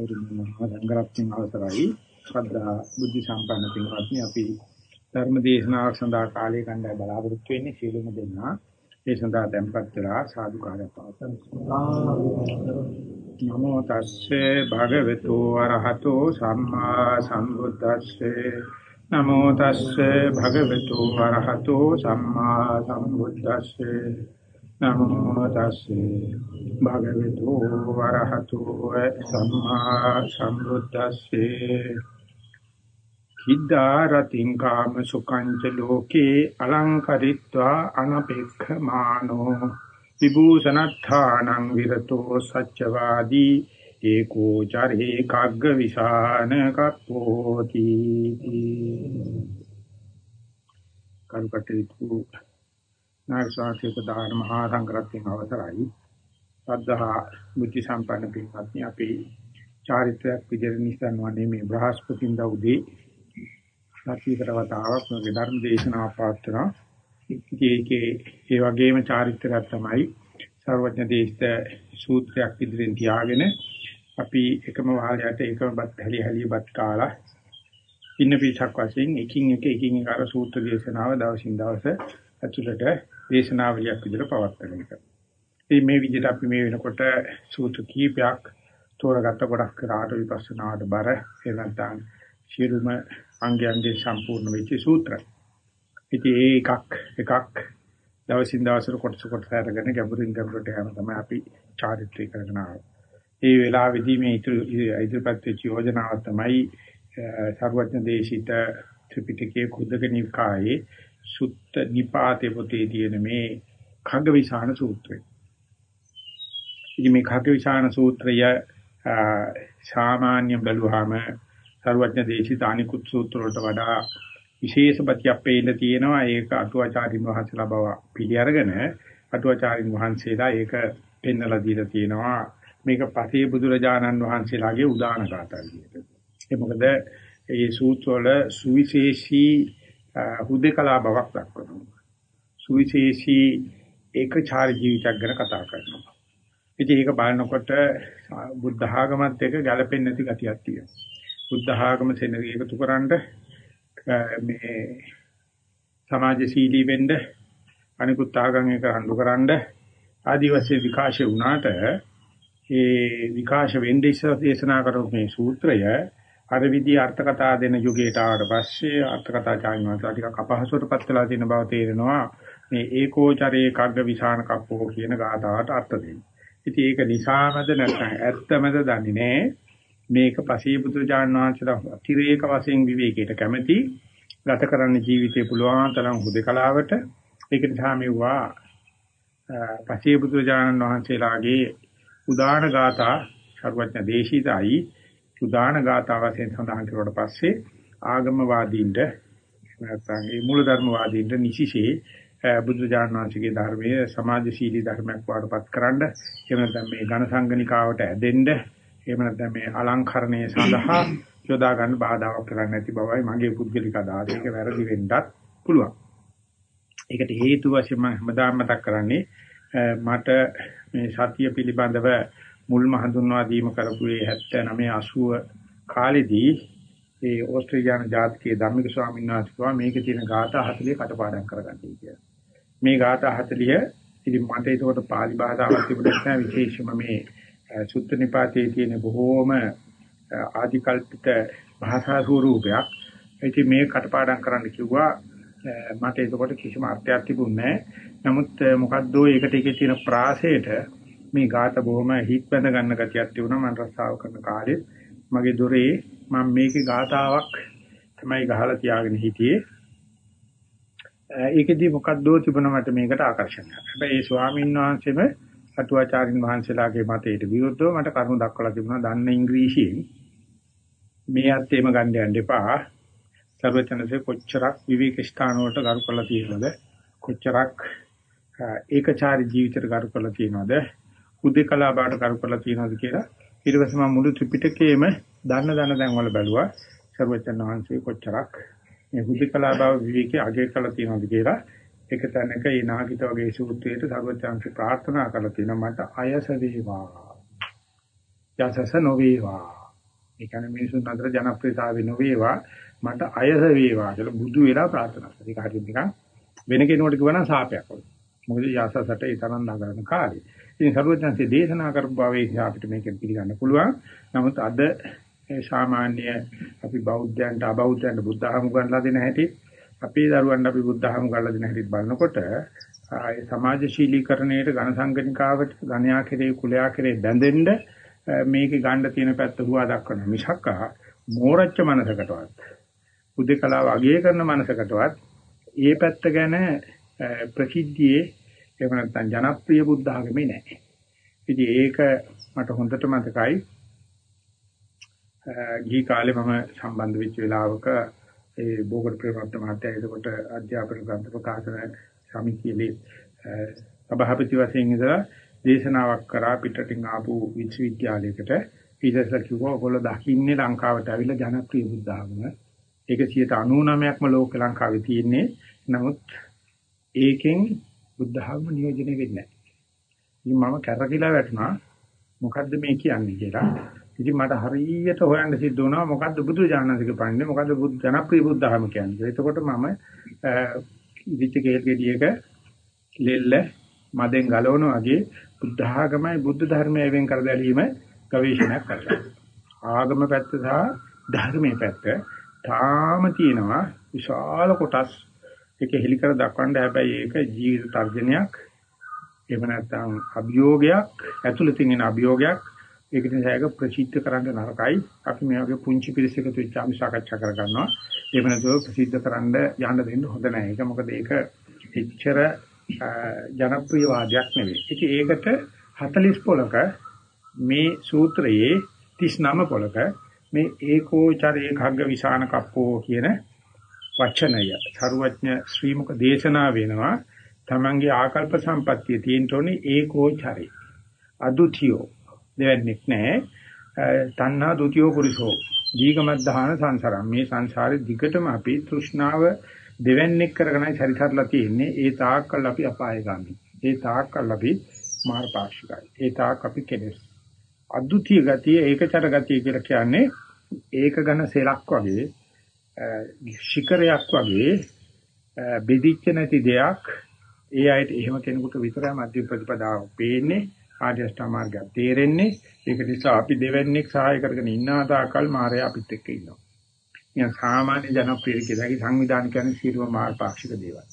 කෞරුමහා සංඝරත්නයන් අවසරයි. ශ්‍රද්ධා බුද්ධ සම්පන්න පින්වත්නි අපි ධර්ම දේශනාවක් සඳහා කාලය ගන්නයි බලාපොරොත්තු වෙන්නේ. සියලුම දෙනා ඒ සඳහා tempත් වෙලා සාදු කාර්ය පවත්වන නමෝ තස්සේ භගවතු වරහතෝ සම්මා සම්බුද්දස්සේ. නමෝ තස්සේ භගවතු වරහතෝ සම්මා සම්බුද්දස්සේ. නමෝ තස්සේ භගවතු වරහතු සම්මා සම්බුද්දස්සේ කිද්දාරතින් කාම සුඛංච ලෝකේ අලංකරිත්වා අනපේක්ඛමානෝ විභූෂණත්ථානං විරතෝ සච්චවාදී ඒකෝ චරේ කග්ග විසාන කප්පෝති කරුකටේතු නායසාතික දාන මහා සංඝරත්නයන් අවසරයි. සද්ධා බුද්ධ සම්පන්න පින්වත්නි අපි චාරිත්‍රාක් විදිහට නිසන් වන්නේ මේ බ්‍රහස්පතින්දා උදේ සතිපරවතාවක් මේ ධර්ම දේශනාව පාත්‍රා ඒකේ ඒ වගේම චාරිත්‍රාක් තමයි සර්වඥ දේශිත සූත්‍රයක් ඉදිරියෙන් තියාගෙන අපි එකම වහලයට එකම බත් හැලි හැලි බත් කාලා ඉන්න පිටක් වශයෙන් එකින් එක එකින් එක අර සූත්‍ර දේශනාව දවසින් දවස ඇතුළට දේශනාවලියක් විදිහට පවත්වන එක. ඉතින් මේ විදිහට අපි මේ වෙනකොට සූත්‍ර කීපයක් තෝරගත්ත කොටස් කරාට විපස්සනාවට බර ඒ නැත්නම් සියලුම අංගයන්ගේ සම්පූර්ණ වෙච්ච සූත්‍රය. ඉතින් ඒ එකක් එකක් දවසින් දවසට කොටස කොටස අරගෙන ගැඹුරින් ගැඹුරට යන තමයි අපි චාරිත්‍රය කරගෙන ආවේ. මේ වෙලාවේදී මේ ඉදිරිපත් වෙච්ච යෝජනාව තමයි සර්වඥ දේශිත ත්‍රිපිටකයේ කුද්දක නිකායේ සුත්ත නිපාතේ පොතේ තියෙන මේ khaggavisana සූත්‍රය. ඉතින් මේ khaggavisana සූත්‍රය සාමාන්‍ය බැලුවාම සර්වඥ දේශිත අනිකුත් සූත්‍ර වලට වඩා විශේෂ ප්‍රතියක් පෙන්න තියෙනවා ඒක අටුවාචාරින් වහන්සේලා බව පිළි අරගෙන අටුවාචාරින් වහන්සේලා ඒක පෙන්නලා දීලා තියෙනවා මේක පසේ බුදුරජාණන් වහන්සේලාගේ උදාන ගාථා විදිහට. ඒ මොකද මේ සූත්‍ර වල සුවිශේෂී හුදේකලා බවක් දක්වනවා. සුවිශේෂී ඒකචාර ජීවිතයක් ගැන කතා කරනවා. ඉතින් ඒක බලනකොට බුද්ධ ආගමත් එක්ක ගැළපෙන්නේ නැති ගතියක් තියෙනවා. බුද්ධ ආගම සෙනග එකතු කරන්ඩ මේ සමාජශීලී වෙන්න අනිකුත් ආගම් එක හඳු කරන්ඩ ආදිවාසී විකාශය වුණාට ඒ විකාශ වෙන්නේ ඉස්සර දේශනා කරපු මේ සූත්‍රය අර විදි අර්ථ කතා දෙන යුගයට ආවට පස්සේ අර්ථ කතා ඥානවලට ටිකක් අපහසුතාවටපත් වෙලා තියෙන බව තේරෙනවා මේ ඒකෝචරේ කග්ග විසාන කප්පෝ කියන ගාථාවට අර්ථ දෙන්න. ඉතින් ඒක නිසාමද නැත්නම් ඇත්තමද දන්නේ නැහැ. මේක පසේ බුදුජාණන් වහන්සේලා අතිරේක වශයෙන් විවේකයට කැමැති ගත කරන්න ජීවිතේ පුළුවන් තරම් හුදකලාවට ඒක නිසා මෙවුවා පසේ බුදුජාණන් වහන්සේලාගේ උදාන ගාථා සර්වඥ දේශිතයි උදාන ගාථා වශයෙන් සඳහන් කරුවට පස්සේ ආගමවාදීන්ට නැත්නම් ඒ මූලධර්මවාදීන්ට නිසිසේ බුදුජානක වහන්සේගේ ධර්මයේ සමාජශීලී ධර්මයක් වඩපත් කරන්න එහෙම නැත්නම් මේ ඝන සංගණිකාවට ඇදෙන්න එහෙම නැත්නම් මේ අලංකරණය සඳහා යොදා ගන්න බාධාවක් කරන්නේ නැති බවයි මගේ පුද්ගලික අදහස. ඒක වැරදි වෙන්නත් පුළුවන්. ඒකට හේතු වශයෙන් මම හැමදාම මතක් කරන්නේ මට මේ සතිය පිළිබඳව මුල්ම හඳුන්වා දීම කරපු ඒ 79 80 කාලෙදී ඒ ඕස්ට්‍රේලියානු ජාතිකයේ ධම්මික ස්වාමීන් වහන්සේ කිව්වා මේකේ තියෙන ગાථා 40 කටපාඩම් කරගන්නයි කියලා. මේ ગાථා 40 ඉතින් මට ඒකට පාලි භාෂාවක් තිබුණේ නැහැ විශේෂයෙන්ම මේ සුත්ත නිපාතයේ තියෙන බොහෝම ආධිකල්පිත භාෂා ස්වරූපයක්. ඉතින් මේ කටපාඩම් කරන්න කිව්වා මට ඒකට කිසිම අර්ථයක් තිබුණේ නැහැ. නමුත් මොකද්දෝ ඒකට එකේ තියෙන ප්‍රාසයට මේ ગાත බොහොම හිත් බැඳ ගන්න ගතියක් තිබුණා මම රස්සාව කරන කාලේ මගේ දොරේ මම මේකේ ගාතාවක් තමයි ගහලා තියාගෙන හිටියේ ඒකෙදි මොකක්දෝ තිබුණා මට මේකට ආකර්ෂණයක්. හැබැයි ඒ ස්වාමීන් වහන්සේම අටුවාචාරින් වහන්සේලාගේ මතයට විරුද්ධව මට කරුණු දක්වලා තිබුණා දන්න ඉංග්‍රීසියෙන් මේ අත්තේම ගන්න යන්න එපා. සර්වචනසේ කොච්චරක් විවේක ස්ථාන වලට කරු කරලා තියෙනවද? කොච්චරක් ඒකචාරී ජීවිතයට කරු කරලා තියෙනවද? උද්දේකලා බාට කරු කරලා තියෙනවද කියලා ඊට පස්සේ මම මුළු ත්‍රිපිටකයේම දන්න දන්න දැන් වල බැලුවා සර්වචන් වහන්සේ කොච්චරක් මේ උද්දේකලා බව විවේකයේ අගය කරලා තියෙනවද කියලා එක තැනක ඒ නාගිත වගේ සූත්‍රයට සර්වචන්සේ ප්‍රාර්ථනා කරලා තියෙනවා මට අයස වේවා යසස නොවේවා ඒ කියන්නේ මිනිසුන් අතර ජනප්‍රියතාවය නොවේවා මට අයස වේවා කියලා බුදු වෙලා ප්‍රාර්ථනා කරනවා. ඒක හරියට නිකන් වෙන කෙනෙකුට කියවනම් සාපයක් වගේ. මොකද යාසසට ඒ තරම් නගරන කාලේ. ඉතින් සරුවචන්සේ දේශනා කරපු භාවයේ අපිට මේක පිළිගන්න පුළුවන්. නමුත් අද සාමාන්‍ය අපි බෞද්ධයන්ට අබෞද්ධයන්ට බුද්ධ ධර්ම ගන්නලා දෙන හැටි අපේ දරුවන්ට අපි බුද්ධ ධර්ම ගන්නලා දෙන හැටි බලනකොට ඒ සමාජශීලීකරණයට ඝන සංගණිකාවට ධනයා කෙරේ කුලයා කෙරේ බැඳෙන්න මේකේ ගන්න තියෙන පැත්ත හුවා දක්වන මිසක්කා මෝරච්ච මනසකටවත් උදේකලාව අගය කරන මනසකටවත් ඒ පැත්ත ගැන ප්‍රසිද්ධියේ එහෙම නැත්නම් ජනප්‍රිය බුද්ධ ආගමේ නැහැ. ඉතින් ඒක මට හොඳට මතකයි. ගිහි කාලේ මම සම්බන්ධ වෙච්ච වෙලාවක ඒ බෝගඩ ප්‍රේමත් මහත්තයා එතකොට අධ්‍යාපන ග්‍රන්ථ ප්‍රකාශන සමිතියේ සභාපති වශයෙන් ඉඳලා දේශනාවක් කරා පිටටින් ආපු විශ්වවිද්‍යාලයකට ඊටසල කිව්වා ඔයගොල්ලෝ දකින්නේ ලංකාවට ඇවිල්ලා ජනප්‍රිය බුද්ධ ආගම. ඒක 99%ක්ම ලෝක ලංකාවේ තියෙන්නේ. නමුත් ඒකෙන් බුද්ධ ආගම නියෝජනය වෙන්නේ නැහැ. ඉතින් මම කැරකිලා වැටුණා මොකද්ද මේ කියන්නේ කියලා. ඉතින් මට හරියට හොයන්න සිද්ධ වුණා මොකද්ද බුදු දානසික පන්නේ මොකද්ද බුදු ජනප්‍රිය බුද්ධ ධර්ම කියන්නේ. එතකොට මම ඉදිච්ච කේල් ගෙඩියක ලෙල්ල මදෙන් ගලවනවා වගේ බුද්ධ ආගමයි බුද්ධ ධර්මය වෙන් කර දැරීම ගවේෂණයක් කරලා. ආගම පැත්ත සහ ධර්මයේ පැත්ත තාම තියෙනවා විශාල කොටස් ඒක හෙලි කර දක්වන්න හැබැයි ඒක ජීවිත තර්ජනයක්. එහෙම නැත්නම් අභියෝගයක් ඇතුළතින් එන අභියෝගයක්. ඒක නිසා ඒක ප්‍රසිද්ධ කරන්න නරකයි. අපි මේ වගේ පුංචි පිරිසකට වෙච්ච අපි සාකච්ඡා කර ගන්නවා. එහෙම නැතුව ප්‍රසිද්ධ කරන්න යන්න දෙන්න හොඳ නැහැ ඒක මොකද ඒක එච්චර ජනප්‍රිය වාදයක් නෙවෙයි. ඉතින් ඒකට 40 පොලක මේ සූත්‍රයේ 39 පොලක මේ ඒකෝචරේ khagga විසාන කප්පෝ කියන වචනය. සරුවඥ ශ්‍රීමුක දේශනා වෙනවා තමන්ගේ ආකල්ප සම්පත්තිය තියෙන්න ඕනේ ඒකෝචරේ අදුතියෝ. දෙවන්නේක් නැහැ තණ්හා දුතියෝ පුරුෂෝ. දීගමද්ධාන සංසාරම්. මේ සංසාරේ දිගටම අපි තෘෂ්ණාව දෙවන්නේක් කරගෙනයි සරිසරලා තියෙන්නේ. ඒ තාක්කල් අපි අපායගාමි. ඒ තාක්කල් අපි මාර්ගපාක්ෂිකයි. ඒ තාක් අපි කෙලෙස්. අද්විතීය ගතිය ඒකචර ගතිය කියලා කියන්නේ ඒක ඝන සෙලක් වගේ ශිකරයක් වගේ බෙදිච්ච නැති දෙයක් ඒ අයට එහෙම කෙනෙකුට විතරයි මධ්‍ය ප්‍රතිපදාව පේන්නේ ආර්ය අෂ්ටාංග මාර්ගය තේරෙන්නේ ඒක නිසා අපි දෙවන්නේක් සහාය කරගෙන ඉන්නා තාකල් මායя අපිත් එක්ක ඉන්නවා. නිකන් සාමාන්‍ය ජනප්‍රිය කියලා සංවිධාන කියන්නේ සියලුම මාර්ගපාක්ෂික දේවල්.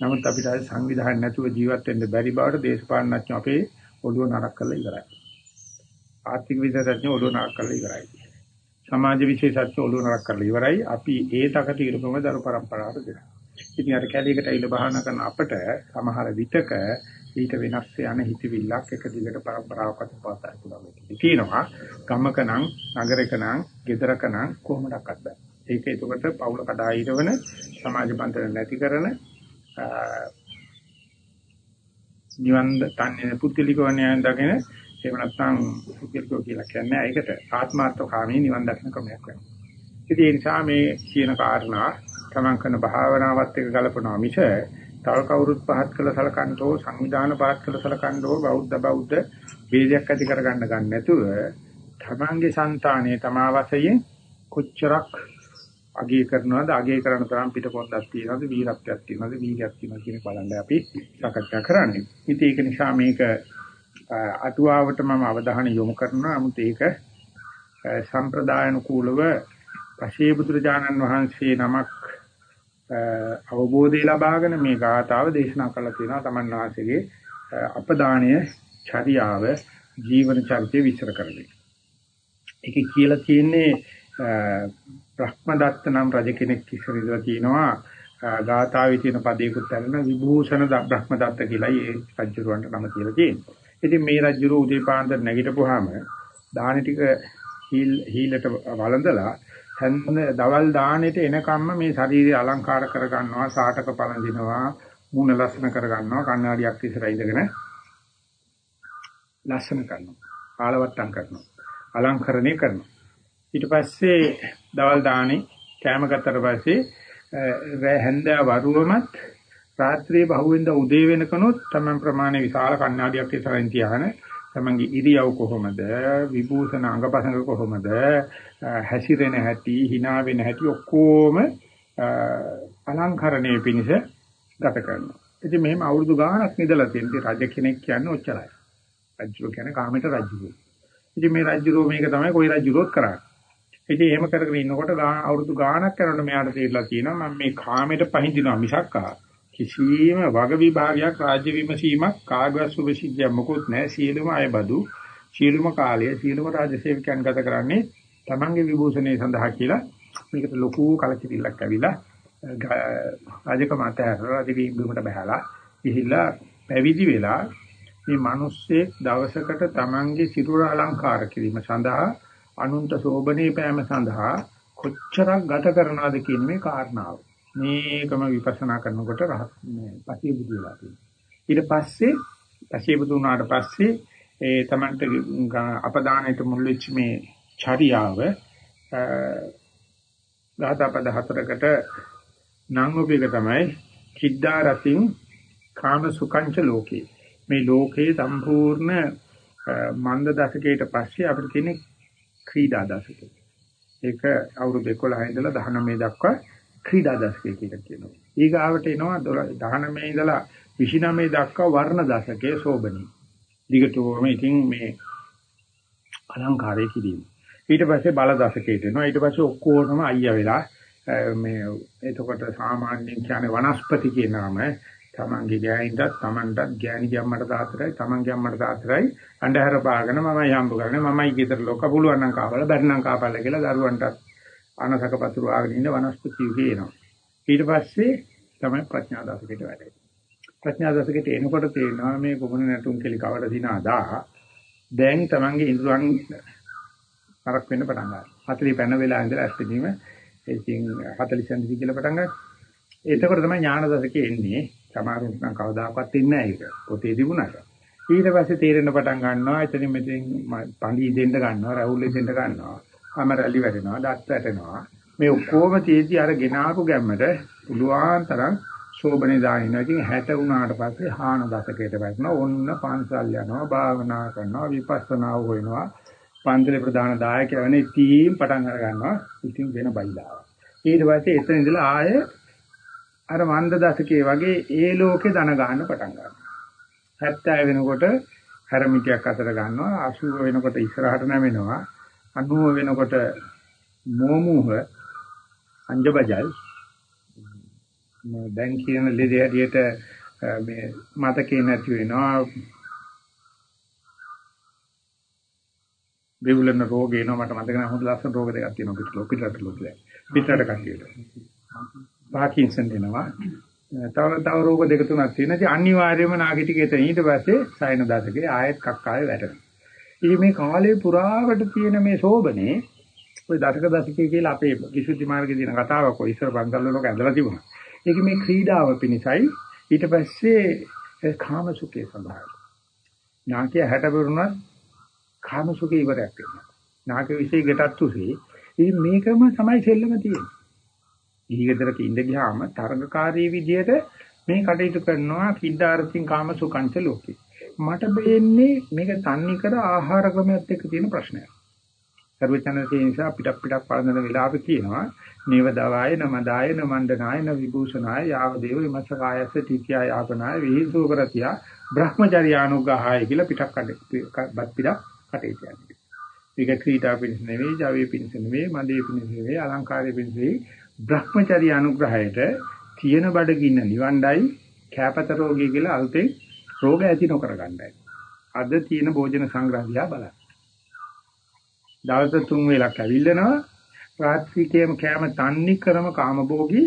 නමුත් අපිට අද සංවිධානය නැතුව ජීවත් වෙන්න බැරි බවට දේශපාලනඥයෝ අපේ ඔළුව නරක කරලා ඉවරයි. ආර්ථික විද්‍යාඥයෝ ඔළුව නරක කරලා ඉවරයි. සමාජ විශේෂත්ව ඔළුව නරක කරලා ඉවරයි. අපි ඒ තකට ඉරුකම දරු પરම්පරාවට දෙනවා. ඉතින් අර කැලේකට ඉල බහන කරන අපට සමහර විටක ඊට වෙනස් යන හිතවිල්ලක් එක දිගට પરම්පරාවකට පාතයි පුළුවන්. තියෙනවා. ගමක නම්, නගරක නම්, ගෙදරක නම් කොහොමඩක්වත් බෑ. ඒක එතකොට පවුල කඩා ඉරවන සමාජ බන්ධන නැති කරන නිවන් තන්නේ පුත්තිලිකවණ යන දකින එහෙම නැත්නම් සුඛිතෝ කියලා කියන්නේ ඒකට ආත්මාර්ථකාමී නිවන් දකින ක්‍රමයක් වෙනවා. ඉතින් ඒ නිසා මේ කියන කාරණා තමන් කරන භාවනාවත් එක්ක ගලපනවා මිස තව කවුරුත් පහත් කළ සලකන්නෝ සංවිධාන පහත් කළ සලකන්නෝ බෞද්ධ බෞද්ධ වේදයක් ඇති කරගන්න ගන්න නැතුව තමන්ගේ సంతානයේ තමා වශයෙන් කොච්චරක් අගය කරනවද අගය කරන තරම් පිටපොන්දක් තියනවද වීරත්වයක් තියනවද වීර්යයක් තියනවද කියන බලන්න අපි සාකච්ඡා කරන්නේ. ඉතින් ඒක නිසා මේක අටුවාවට මම අවධානය යොමු කරනවා. නමුත් ඒක සම්ප්‍රදායනුකූලව පශේ බුදුරජාණන් වහන්සේ නමක් අවබෝධය ලබාගෙන මේ ගාථාව දේශනා කළා තියෙනවා. තමන් වහන්සේගේ අපදානීය චර්යාව ජීවන චරිතය විස්තර කරන්නේ. ඒකේ කියලා තියෙන්නේ බ්‍රහ්මදත්ත නම් රජ කෙනෙක් ඉස්සරහට තියෙනවා ගාථාවේ තියෙන පදයකට කරන විභූෂණ බ්‍රහ්මදත්ත කියලා ඒ රජුරවන්ට නම කියලා තියෙනවා. ඉතින් මේ රජුරු උදේ පාන්දර නැගිටපුවාම දාන ටික හීලට වළඳලා හන්ද දවල් දානෙට එනකම්ම මේ ශරීරය අලංකාර කර ගන්නවා සාටක පළඳිනවා මූණ ලස්සන කර ගන්නවා කණ්ණාඩියක් ඉස්සර ඉඳගෙන ලස්සන කරනවා ආලවට්ටම් කරනවා අලංකරණය කරනවා. ඊට පස්සේ දවල් දානේ කැම ගත්තට පස්සේ හැන්දෑ වරුවමත් රාත්‍රියේ බහුවෙන්ද උදේ වෙනකනොත් තමයි ප්‍රමාණය විශාල කණ්ණාඩියක් ඉස්සරහින් තියාගෙන තමන්ගේ ඉරියව් කොහොමද විභූෂණ අංගපසංග කොහොමද හැසිරෙන හැටි hina වෙන හැටි ඔක්කොම අලංකරණයේ පිණිස ගත කරනවා. ඉතින් මෙහෙම අවුරුදු ගාණක් නිදලා තියෙන රජ කෙනෙක් කියන්නේ ඔච්චරයි. රජු කියන්නේ කාමයට රජු. ඉතින් මේ රජුරෝ මේක තමයි කොයි රජුරෝත් කරන්නේ. ඉතින් එහෙම කරගෙන ඉන්නකොට අවුරුදු ගාණක් යනකොට මෙයාට තේරලා තියෙනවා මම මේ කාමයට පහඳිනවා මිසක් කිසියම් වග විභාගයක් රාජ්‍ය විමසීමක් කාගවත් සුභසිද්ධියක් මොකුත් නැහැ. සියලුම අයබදු සියලුම කාලය සියලුම රාජ්‍ය සේවකයන් ගත කරන්නේ තමන්ගේ විභූෂණය සඳහා කියලා මේකට ලොකු කලකිරිල්ලක් ඇවිලා රාජකම අතහැරලා රජකීම්බුමට බහැලා ගිහිල්ලා පැවිදි වෙලා මේ මිනිස්සේ දවසකට තමන්ගේ සිරුර අලංකාර කිරීම සඳහා අනුන්ට සෝබනේ පෑම සඳහා කොච්චරක් ගත කරනවද කියන මේ කාරණාව. මේකම විපස්සනා කරනකොට රහත් මේ පසියබුදු වෙලා තියෙනවා. ඊට පස්සේ පසියබුදු වුණාට පස්සේ ඒ තමන්ට අපදානයට මුල් වෙච්ච මේ චර්යාව ගාථාපද හතරකට නම් උපේක තමයි කිද්දා රසින් කාම සුඛංච ලෝකේ. මේ ලෝකේ සම්පූර්ණ මන්ද දශකයට පස්සේ අපිට තියෙන ක්‍රීඩා දශකය. ඒක අවුරුදු 11 ඉඳලා 19 දක්වා ක්‍රීඩා දශකය කියලා කියනවා. ඊගාවට එනවා 19 ඉඳලා 29 දක්වා වර්ණ දශකයේ සෝබනී. දිගටම ඉතින් මේ අලංකාරය කිරීම. ඊට පස්සේ බල දශකයට එනවා. ඊට පස්සේ ඔක්කොටම අයියා වෙලා මේ එතකොට සාමාන්‍යයෙන් කියන්නේ වනස්පති කියන නම තමන්ගේ ගෑනින්ටත් තමන්ටත් ගෑණි ගැම්මට තාතරයි තමන්ගේ අම්මට තාතරයි අන්ධහර පාගෙන මමයි හම්බ කරන්නේ මමයි ගෙදර ලොක පුළුවන් නම් කාපල බැරි නම් කාපල කියලා දරුවන්ටත් අනසක පතුරු ආගෙන ඉන්න වනස්පති කියනවා. ඊට පස්සේ තමයි ප්‍රඥා දසකයට වැටෙන්නේ. ප්‍රඥා දසකයට එනකොට තේරෙනවා මේ කොමුණ නැටුම් කෙලි කවර දිනාදා දැන් තමන්ගේ ඉන්ද්‍රයන් කරක් වෙන්න පටන් ගන්නවා. 40 පැන වෙලා ඉඳලා ඇස්පෙදීම ඉතින් 40 සැන්තිති කියලා පටන් ගන්නවා. එතකොට තමයි ඥාන දසකේ එන්නේ. සමහරුන්ට නම් කවදාකවත් ඉන්නේ නැහැ ඒක. පොතේ තිබුණාට. ඊට පස්සේ තේරෙන්න පටන් ගන්නවා. එතනින් මෙතෙන් පඳි දෙන්න ගන්නවා, රැවුල් දෙන්න ගන්නවා. හැම රැලි වැටෙනවා, දත් වැටෙනවා. මේ ඔක්කොම තියෙදි අර ගෙනාපු ගැම්මට පුළුවන් තරම් ශෝබනේ දානිනවා. ඉතින් 60 වුණාට පස්සේ හාන දශකයට වැටෙනවා. ඔන්න පන්සල් යනවා, භාවනා කරනවා, විපස්සනා හොයනවා. පන්සලේ ප්‍රධාන දායකයා වෙන ඉතින් පටන් අර ගන්නවා. ඉතින් වෙන බයිලාව. ඊට පස්සේ එතන ඉඳලා ආයේ අර මන්ද දශකයේ වගේ ඒ ලෝකේ දන ගන්න පටන් ගන්නවා. 70 වෙනකොට හැරමිටියක් අතර ගන්නවා 80 වෙනකොට ඉස්සරහට නැමෙනවා 90 වෙනකොට මෝමුහ අංජබජල් දැන් කියන ලෙඩ හැටියට මේ මතකේ නැති වෙනවා. බෙවුලන රෝග එනවා මට මතක නැහැ හොඳ ලස්සන රෝග දෙකක් තියෙනවා පිටට පිටට ලෝකේ පිටට කටියට. පාකින්සන් එනවා. තව තව රෝග දෙක තුනක් තියෙනවා. ඉතින් අනිවාර්යයෙන්ම නාගිටිකේත ඊට පස්සේ සයන දශකේ ආයෙත් කක්කාවේ වැටෙනවා. ඉතින් මේ කාලේ පුරාවට තියෙන මේ සෝබනේ ඔය දශක දශකයේ කියලා අපේ විසුද්ධි මාර්ගයේ තියෙන කතාවක් ඔය ඉස්සර පන්සල් වලක ඇඳලා තිබුණා. ඒක මේ ක්‍රීඩාව පිණිසයි ඊට පස්සේ කාම සුඛේ සඳහායි. නාකිය 60 පෙරුණත් කාම සුඛේ ඉවරයක් වෙනවා. නාකිය විශ්ේ ගැටත්තුසේ ඉතින් මේකම තමයි සෙල්ලම තියෙන්නේ. ඊගෙදරක ඉඳ ගියාම තරඟකාරී විදියට මේ කටයුතු කරනවා කිද්දාර්ථින් කාම සුඛංච ලෝකේ. මට බෙන්නේ මේක තන්නේ කර ආහාර ක්‍රමයක් එක්ක තියෙන ප්‍රශ්නයක්. සර්වචනසේ නිසා පිටක් පිටක් පාදන වෙලාවෙ කියනවා නේව දවාය නමදාය නමණ්ඩනාය න විභූෂනාය යාව දේව විමසකායස තිතිය යාපනාය විහිසු කරතිය බ්‍රහ්මචර්යානුග්‍රහය කියලා පිටක් බත් පිටක් කටේ කියන්නේ. මේක ක්‍රීඩා පිණිස නෙවෙයි, ජවයේ පිණිස නෙවෙයි, මදේ පිණිස නෙවෙයි, අලංකාරයේ පිණිස නෙවෙයි, බ්‍රහ්මචර්යානුග්‍රහයට තියෙන බඩගින්න නිවණ්ඩයි කැපත රෝගී කියලා අල්තේ රෝග ඇති නොකර ගන්නයි. අද තියෙන භෝජන සංග්‍රහය බලන්න. දවස් තුන් වේලක් ඇවිල්ලනවා රාත්‍රිකේම කෑම තන්නේ කරම කාමභෝගී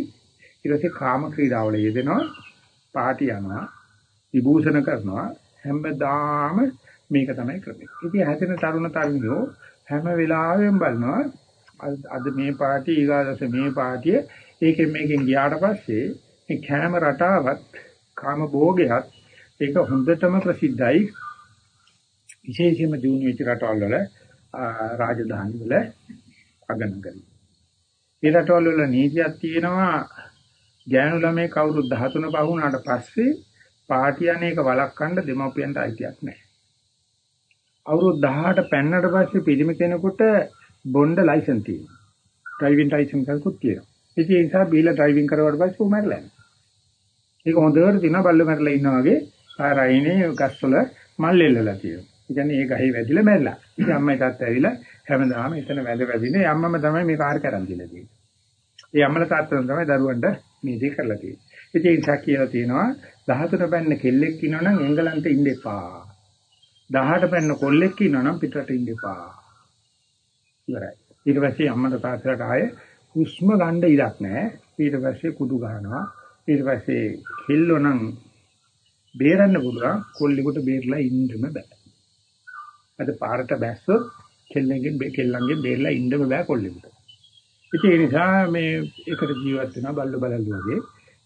ඊට පස්සේ කාම ක්‍රීඩාවල යෙදෙනවා පාටි යනවා විභූෂණ කරනවා හැමදාම මේක තමයි කරන්නේ. ඉතින් හැදෙන තරුණ තරුණියෝ හැම වෙලාවෙම බලනවා අද මේ පාටි ඊගාදස මේ පාටිය ඒකෙන් මේකෙන් ගියාට පස්සේ මේ කෑම රටාවත් කාම භෝගයත් ඒක හොඳටම ප්‍රසිද්ධයි විශේෂයෙන්ම දිනු වෙච්ච රටවල් වල රාජධානි වල අගනගරි. ඒ රටවල් වල නීතියක් තියෙනවා ගෑනු ළමයි කවුරුත් 13 පහ වුණාට පස්සේ පාටි අනේක වළක්වන්න දෙමව්පියන්ට අයිතියක් නැහැ. අවුරුදු 18 පෙන්නට පස්සේ පිළිම කෙනෙකුට බොණ්ඩ ලයිසන් තියෙනවා. ඩ්‍රයිවිං ලයිසන් එකකුත් තියෙනවා. ඉතින් ඒ නිසා බීලා ඩ්‍රයිවිං කරුවාට පස්සේ උ මැරලා යනවා. ඒක හොඳට තියෙනවා බල්ල මැරලා ඉන්නා වගේ ආරයිනේ ගස්වල මල් එල්ලලා තියෙනවා. ඒ කියන්නේ ඒ ගහේ වැදිලා මැරලා. ඉතින් අම්මයි තාත්තා ඇවිල්ලා හැමදාම එතන වැඳ වැදිනේ අම්මම තමයි මේ කාර් කරන් දීලා තියෙන්නේ. ඒ අම්මලා තාත්තලා තමයි දරුවන්ට මේ දේ කරලා තියෙන්නේ. ඉතින් ඒ නිසා කියලා තියෙනවා 13 පැන්න කෙල්ලෙක් ඉන්නවනම් එංගලන්තේ ඉන්න එපා. 18 පැන්න කොල්ලෙක් ඉන්නවනම් පිටරට ඉන්න එපා. ඉවරයි. ඊට පස්සේ අම්මට තාත්තලාට ආයේ හුස්ම ගන්න ඉඩක් නැහැ. ඊට පස්සේ කුඩු ගන්නවා. ඊට පස්සේ කෙල්ලොනම් බේරන්න පුළුවන් කොල්ලෙකුට බේරලා ඉන්නම බෑ. අද පාරට බැස්සොත් කෙල්ලෙන්ගෙන් කෙල්ලන්ගෙන් බේරලා ඉන්නම බෑ කොල්ලෙකුට. ඉතින් ඒ නිසා මේ එකට ජීවත් වෙනවා බල්ල බලල්ලු වගේ.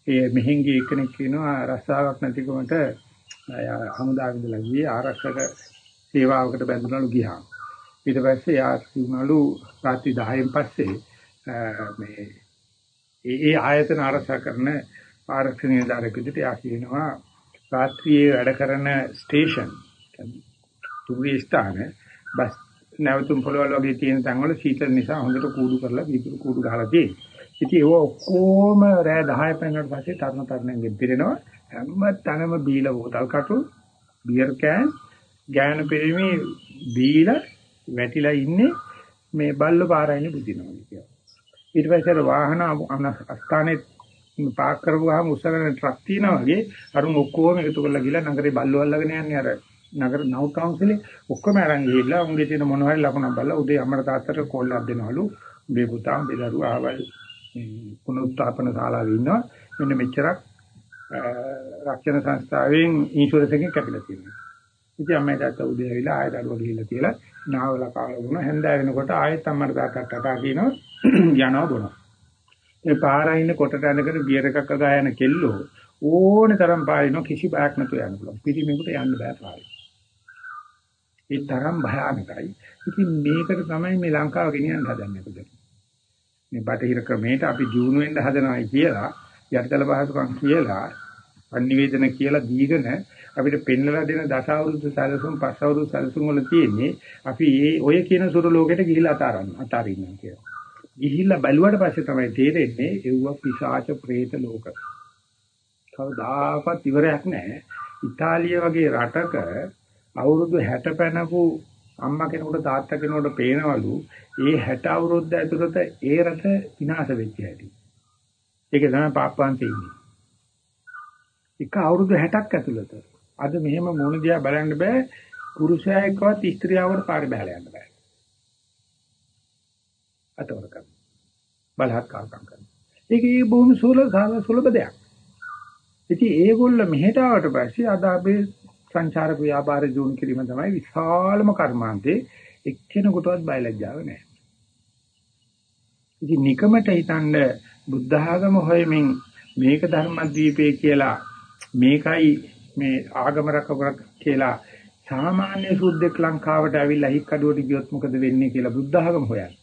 ඒ මෙහෙන්ගේ එක්කෙනෙක් කියනවා රස්සාවක් නැතිකමට හමුදාවෙ ඉඳලා ගියේ ආරක්ෂක සේවාවකට බැඳුනලු ගියා. ඊට පස්සේ යා කිව්නලු රාත්‍රී 10න් පස්සේ මේ ඒ ඒ ආයතන ආරක්ෂා කරන ආරක්ෂක නිලධාරියෙක් විදිහට යා කියනවා රාත්‍රියේ වැඩ කරන ස්ටේෂන් තුරුවේ ස්ථාන බස් නැවතුම් පොළවල් වගේ තියෙන තැන්වල සීතල නිසා හොඳට කූඩු කරලා වීදුරු කූඩු ගහලා තියෙනවා. ඉතින් ඒව ඔක්කොම රෑ 10 පෙන්නට පස්සේ තරණ තරණයෙන් පිරෙනවා. හැම තැනම බීලා බෝතල් කටු, බියර් කෑන්, ගෑනු පිරිමි බීලා වැටිලා ඉන්නේ මේ බල්ල පාරයිනේ බුදිනවා කියලා. ඊට පස්සේ වාහන අස්ථානේ පාක් කරපුවාම උස්සගෙන ට්‍රක් තියනා වගේ අරුන් ඔක්කොම එකතු කරලා ගිහලා නගරේ බල්ලෝ අල්ලගෙන යන්නේ අර නගර නව කවුන්සිලේ. ඔක්කොම අරන් ගිහිල්ලා උන්ගේ තියෙන මොන හරි ලකුණක් බලලා උදේ අම්මට තාත්තට කෝල්ලක් දෙනවලු උඹේ පුතා උඹේ දරුවා ආවල් පුනරුත්ථාපන ශාලාවේ ඉන්නවා. මෙන්න මෙච්චරක් රක්ෂණ සංස්ථාවෙන් ඉන්ෂුරන්ස් එකකින් කැපිලා තියෙනවා. ඉතින් අම්මයි තාත්තා උදේ ඇවිල්ලා ආයෙ දරුවා ගිහිල්ලා තියලා නාවල කාලා වුණා හැන්දෑව වෙනකොට ආයෙත් අම්මට තාත්තට ටටා කියනවා යනවා බොනවා. ඒ පාරයින් කොටට ඇඳගෙන බියර් එකක් අගා යන කෙල්ලෝ ඕනේ තරම් පාරිනෝ කිසි බයක් නැතුව යන්න පුළුවන්. පිරිමියෙකුට යන්න බෑ පාරේ. ඒ තරම් භයානකයි. ඉතින් මේකට තමයි මේ ලංකාව ගෙනියන්න හදන්නේ පුතේ. මේ බටහිර ක්‍රමයට අපි දිනු වෙන්න හදනවායි කියලා යටිතල පහසුකම් කියලා අනිවේදන කියලා දීගෙන අපිට පෙන්වලා දෙන දස අවුරුදු සැලසුම් පස් අවුරුදු සැලසුම් වල තියෙන්නේ අපි ඒ ඔය කියන සුර ලෝකෙට ගිහිල්ලා අතාරන්න අතාරින්න කියලා. ගිහිල්ලා බැලුවට පස්සේ තමයි තේරෙන්නේ ඒව පිසාච പ്രേත ලෝක. කවදාකවත් ඉවරයක් නැහැ. ඉතාලිය වගේ රටක අවුරුදු 60 පැනපු අම්මා කෙනෙකුට තාත්තා කෙනෙකුට පේනවලු ඒ 60 අවුරුද්ද ඇතුළත ඒ රට විනාශ වෙච්ච හැටි. ඒක තමයි පාප්පන්තේ ඉන්නේ. එක අවුරුදු 60ක් ඇතුළත අද මෙහෙම මොන දිහා බලන්න බෑ පුරුෂයා එක්කවත් ස්ත්‍රියවට පාර බහලා යන්න බෑ. අතවර කරන. බලහත්කාරකම් කරන. ඒක ඒ බොහොම සුලභ සුලභ දෙයක්. ඉතින් ඒගොල්ල මෙහෙට ආවට පස්සේ අද අපේ සංචාරක ව්‍යාපාර ජීුන් කිරීම තමයි විශාලම කර්මාන්තේ එක්කෙනෙකුටවත් බයලජ්ජාව නැහැ. ඉතින් නිකමට හිතන්න බුද්ධ ආගම හොයමින් මේක ධර්මද්වීපේ කියලා මේකයි මේ ආගම රකවරක් කියලා සාමාන්‍ය සුද්ධෙක් ලංකාවට ඇවිල්ලා හික් කඩුවට ගියොත් මොකද වෙන්නේ කියලා බුද්ධ ආගම හොයන්නේ.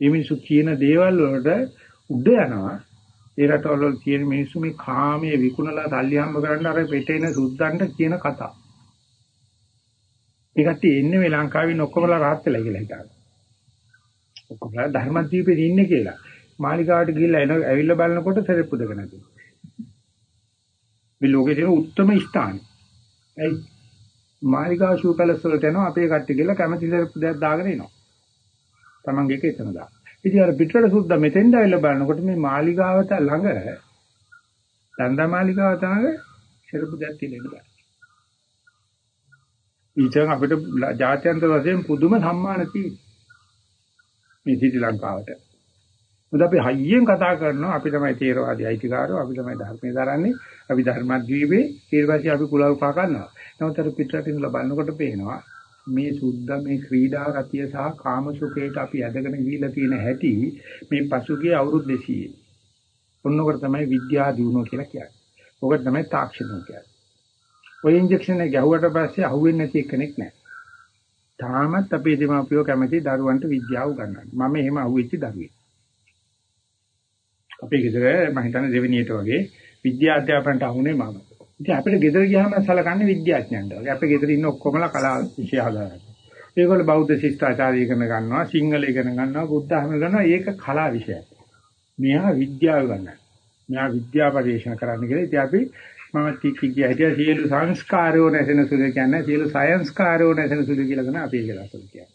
මේ මිනිසු කියන දේවල් වලට උඩ යනවා ඒ රටවල තියෙන මිනිස්සු මේ කාමයේ විකුණලා සල්ලි හම්බ කරන්න අර පෙටේන සුද්දන්ට කියන කතා. ඒ කට්ටිය එන්නේ මේ ලංකාවේ ඔක්කොමලා rahat වෙලා කියලා හිතාන. ඔක්කොමලා ධර්මදීපේ ඉන්නේ කියලා. මාලිගාවට ගිහිල්ලා එන ඇවිල්ලා බලනකොට සෙරප්පු දෙක නැති. මේ ලෝකේ තියෙන උත්තරම ස්ථාන. ඇයි? මාලිගාව ෂූ පැලස් වලට යනවා අපේ කට්ටිය ගිහලා කැමති සෙරප්පු දෙයක් දාගෙන එනවා. Tamange එක එතන දාන. ඉතින් අර පිටරට සුද්දා මෙතෙන්ද ඇවිල්ලා බලනකොට මේ මාලිගාවට ළඟ දන්දා මාලිගාව තමයි ශිරපු දෙයක් තියෙන්න බෑ. ඊටන් අපිට ජාත්‍යන්තර වශයෙන් පුදුම සම්මාන තියෙනවා. මේ ශ්‍රී ලංකාවට. මොකද අපි හයියෙන් කතා කරනවා අපි තමයි තේරවාදී අයිතිකාරයෝ අපි තමයි ධර්මයේ දරන්නේ අපි ධර්මද්වීපේ ඊට පස්සේ අපි කුලල් පා ගන්නවා. නමුත් අර පිටරට ඉඳලා බලනකොට පේනවා මේ සුද්ධ මේ ක්‍රීඩා ගතිය සහ කාම සුඛයට අපි ඇදගෙන ගිහිලා තියෙන හැටි මේ පසුගිය අවුරුදු 200. ඔන්නකොට තමයි විද්‍යා දියුණුව කියලා කියන්නේ. ඔක තමයි තාක්ෂණය කියන්නේ. ඔය ඉන්ජෙක්ෂන් එක ගැහුවට පස්සේ අහුවෙන්නේ නැති කෙනෙක් නැහැ. තාමත් අපේ දෙමාපියෝ කැමති දරුවන්ට විද්‍යාව උගන්වන්න. මම එහෙම අහුවෙච්ච දරුවෙක්. අපේ ගෙදර මම හිතන්නේ දෙවෙනියට වගේ විද්‍යා අධ්‍යාපනයට අහුනේ මම. ඉතින් අපිට ගෙදර ගියාම සලකන්නේ විද්‍යාඥයන්ට වගේ. අපේ ගෙදර ඉන්න ඔක්කොමලා කලා විෂය හදාගන්න. ඒගොල්ලෝ බෞද්ධ ශිෂ්ටාචාරය ඉගෙන ගන්නවා, සිංහල ඉගෙන ගන්නවා, බුද්ධ ධර්ම ගන්නවා. ඒක කලා විෂයක්. මෙහා විද්‍යාව ගන්නවා. මෙහා විද්‍යා පරිශන කරන්න කියලා. ඉතින් අපි මම ටිකි ගියා හිටිය සියලු සංස්කාරෝ නැසෙන සුළු කියන්නේ සියලු සයන්ස්කාරෝ නැසෙන සුළු කියලා කරන අපි ඒක ලස්සන කියන්නේ.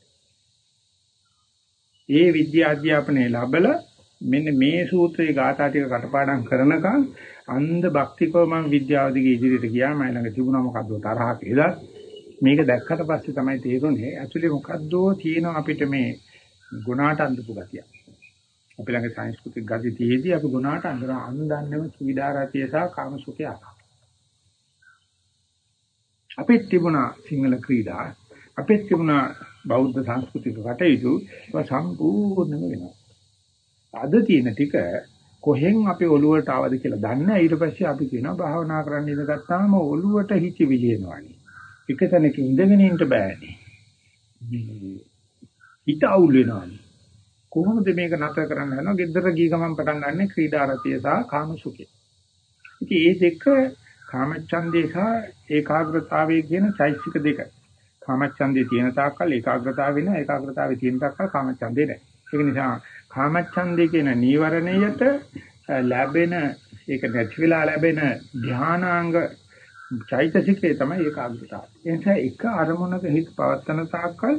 ඒ විද්‍යා අධ්‍යාපනය ලැබලා මෙන්න මේ සූත්‍රයේ ගාථා ටික කටපාඩම් කරනකම් අන්ධ භක්තිකව මම විද්‍යාව දිගේ ඉදිරියට ගියා මම ළඟ තිබුණා මොකද්ද තරහක් එදා මේක දැක්කට පස්සේ තමයි තේරුනේ ඇක්චුලි මොකද්ද තියෙන අපිට මේ ගුණාට අඳපු ගතිය. අපි ළඟ සංස්කෘතික ගති තියේදී අපි ගුණාට අඳන අන්දන්නේම සුවිදාරතිය සහ කාමසුඛය ආකා. අපිට තිබුණා සිංහල ක්‍රීඩා අපිට තිබුණා බෞද්ධ සංස්කෘතික කටයුතු ඒවා සම්පූර්ණයෙන්ම වෙනවා. අද තියෙන ටික කොහෙන් අපේ ඔළුවට ආවද කියලා දන්නේ ඊට පස්සේ අපි කියනවා භාවනා කරන්න ඉඳගත්තාම ඔළුවට හිචි විලිනවනේ. එක තැනක ඉඳගෙන ඉන්න බෑනේ. හිත අවුල් වෙනවනේ. කොහොමද මේක නතර කරන්න යනවා? ගෙදර ගිය ගමන් පටන් ගන්න ක්‍රීඩා රතිය සහ කාමසුඛය. ඉතින් මේ දෙක කාමච්ඡන්දේ සහ ඒකාග්‍රතාවයේ කියන චෛතසික දෙක. කාමච්ඡන්දේ තියෙන තාක්කල් ඒකාග්‍රතාවය වෙන ඒකාග්‍රතාවයේ තියෙන තාක්කල් කාමච්ඡන්දේ නැහැ. ඒක නිසා කාමච්ඡන්දේ කියන නීවරණයට ලැබෙන ඒක නැති වෙලා ලැබෙන ධානාංග චෛතසිකේ තමයි ඒකාග්‍රතාවය. ඒ නිසා එක අරමුණක හිත පවත්තන තාක්කල්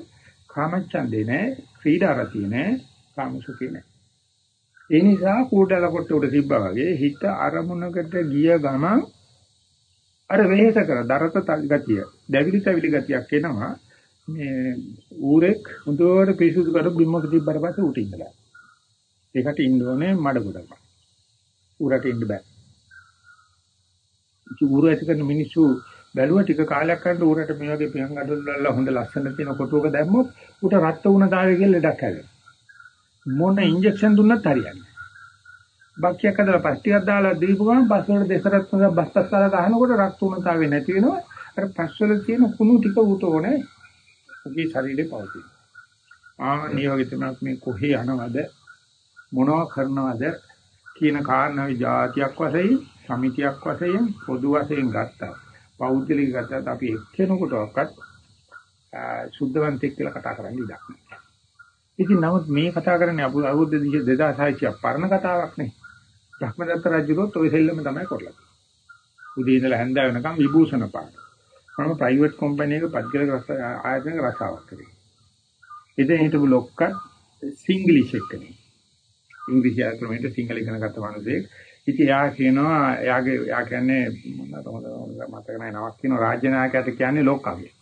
කාමච්ඡන්දේ නැහැ, ක්‍රීඩාරතිය නැහැ, කාමසුඛේ නැහැ. ඒ නිසා කූඩල කොට උඩ තිබ්බා වගේ හිත අරමුණකට ගිය ගමන් අර වෙහෙස කර දරත ගතිය, දැවිලි තැවිලි ගතියක් එනවා. මේ ඌරෙක් හොඳට පිරිසුදු කර බිම්මක තිබ්බට පස්සේ උට ඉඳලා. ඒකට ඉන්න ඕනේ මඩ ගොඩක්. ඌරට ඉන්න බෑ. ඌර ඇති කරන මිනිස්සු බැලුවා ටික කාලයක් කරලා ඌරට මේ වගේ පියන් අඩොල් වල හොඳ ලස්සන තියෙන කොටුවක දැම්මොත් ඌට රත් වුණ තාවේ කියලා ලඩක් හැදෙනවා. මොන ඉන්ජෙක්ෂන් දුන්නත් හරියන්නේ නැහැ. බක්කියක් හදලා පස්ටියක් දාලා දීපු ගමන් බස් වල දෙසරත් තුනක් බස් පස් කාලා ගහනකොට රත් වුණ තාවේ නැති වෙනවා. අර පස් වල තියෙන කුණු ටික ඌට ඕනේ. උගේ ශරීරේ පවතින. ආන්නේ වගේ තමයි මේ කොහේ යනවද මොනවා කරනවද කියන කාරණාවේ જાතියක් වශයෙන් සමිතියක් වශයෙන් පොදු වශයෙන් ගත්තා. පෞද්ගලික ගතත් අපි එක්කෙනෙකුටවත් සුද්ධවන්තෙක් කියලා කතා කරන්න ඉඩක් නැහැ. ඉතින් නමුත් මේ කතා කරන්නේ අපු අවුරුදු 2600 පරණ කතාවක් නේ. ධර්මදත්ත රජුලොත් ওই සෙල්ලම තමයි කරලා තියෙන්නේ. උදේ ඉඳලා හැන්දෑව වෙනකම් විභූෂණ පාන. මම ප්‍රයිවට් කම්පැනි එක පද්ගල ආයතනයක රසාවක් කරේ. ඉතින් හිටපු ලොක්ක සිංග්ලිෂ් එක්කනේ. ඉංග්‍රීසි ක්‍රමයට සිංහල ඉගෙන ගත්ත මිනිහෙක්. ඉතින් එයා කියනවා එයාගේ එයා කියන්නේ මොනවද මතක නැහැ නමක් කියනවා රාජ්‍ය නායකයාට කියන්නේ ලොක්කගේ.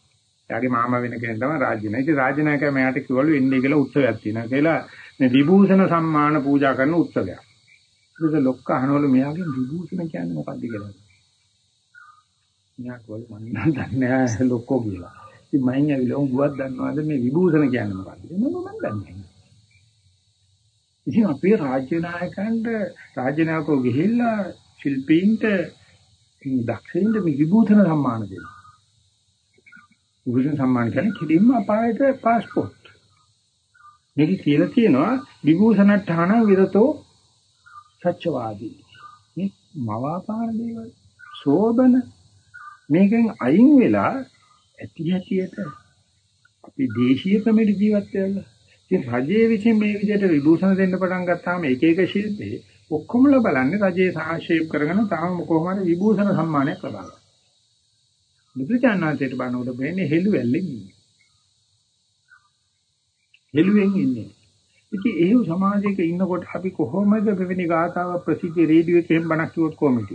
එයාගේ මාමා වෙන කෙනෙක් තමයි රාජ්‍ය නායකයා. ඉතින් රාජ්‍ය නායකයා මෙයාට කිව්වලු එන්නේ කියලා උත්සවයක් තියෙනවා කියලා මේ විභූෂණ සම්මාන පූජා කරන උත්සවයක්. ඒක ලොක්ක අහනවලු මෙයාගේ විභූෂණ කියන්නේ මොකක්ද කියලා. මෙයා කවල මම දන්නේ නැහැ ලොක්කෝ කියලා. ඉතින් මම ඇවිල්ලා උඹවත් දන්නවද මේ විභූෂණ කියන්නේ මොකක්ද? මම මම දන්නේ නැහැ. ඉතින් අපේ රාජ්‍ය නායකයන්ට රාජ්‍ය නායකෝ ගිහිල්ලා ශිල්පීන්ට දක්ෂින්ද මේ විභූෂණ සම්මාන දෙනවා. විභූෂණ සම්මාන කියන්නේ කිලින්ම අපායට પાස්පෝර්ට්. මේක කියලා තියෙනවා විභූෂණඨාන විරතෝ සත්‍යවාදී. මේ මවාපාන දේවල් සෝබන මේකෙන් අයින් වෙලා ඇති හැටියට අපි දේශීය ක්‍රමයට ජීවත් වෙනවා. ඉතින් රජයේ විසින් මේ විදිහට විභූෂණ දෙන්න පටන් ගත්තාම එක එක ශිල්පේ ඔක්කොමලා බලන්නේ රජයේ සාහශේප් කරගෙන තාම කොහොම හරි විභූෂණ සම්මානයක් ලබා ගන්න. බුදුචානන්තයට බණුවට වෙන්නේ හෙළුවැල්ලෙන් ඉන්නේ. හෙළුවෙන් ඉන්නේ. ඉතින් ඒ සමාජයක ඉන්නකොට අපි කොහොමද මෙවැනි ගාතාව ප්‍රසිද්ධ රේඩියෝ එකෙන් බණක් කිව්වොත් කොහොමද?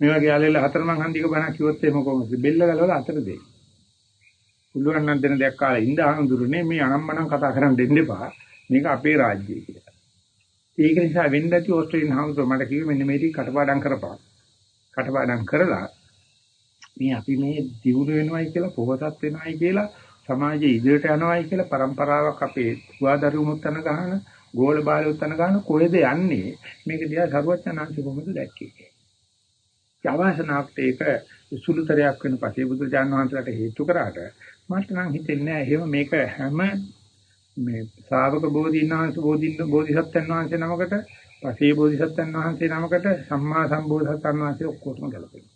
මේ වගේ යාලෙල හතරමං හන්දික බණක් කිව්වොත් එහෙම කොහොමද? බෙල්ල ගලවලා අතට දෙයි. පුළුවන් නම් දෙන දෙයක් කාලා ඉඳ ආනඳුරනේ මේ අනම්මනම් කතා කරන් දෙන්න එපා. මේක අපේ රාජ්‍යය කියලා. ඒක නිසා වෙන්න ඇති ඕස්ට්‍රේලියානු හාමුදුරුවෝ මට කිව්වේ මෙන්න මේ ටික කටපාඩම් කරපන්. කටපාඩම් කරලා මේ අපි මේ දියුණු වෙනවයි කියලා පොහසත් වෙනවයි කියලා සමාජයේ ඉදිරියට යනවයි කියලා પરම්පරාවක් අපේ සුවාදරුමුත් තන ගහන ගෝල බාලුත් තන ගහන කොහෙද යන්නේ මේක දිහා සරුවචනාංශ කොහොමද දැක්කේ. අවශ්‍යනාක්ට ඒක සුළුතරයක් වෙන පසේ බුදුචාන් වහන්සේලාට හේතු කරාට මට නම් හිතෙන්නේ නැහැ එහෙම මේක හැම මේ ශ්‍රාවක බෝධීන් වහන්සේ බෝධින් බෝධිසත්වයන් වහන්සේ නමකට පසේ බෝධිසත්වයන් වහන්සේ නමකට සම්මා සම්බෝධිසත්වයන් වහන්සේ ඔක්කොටම ගැලපෙනවා.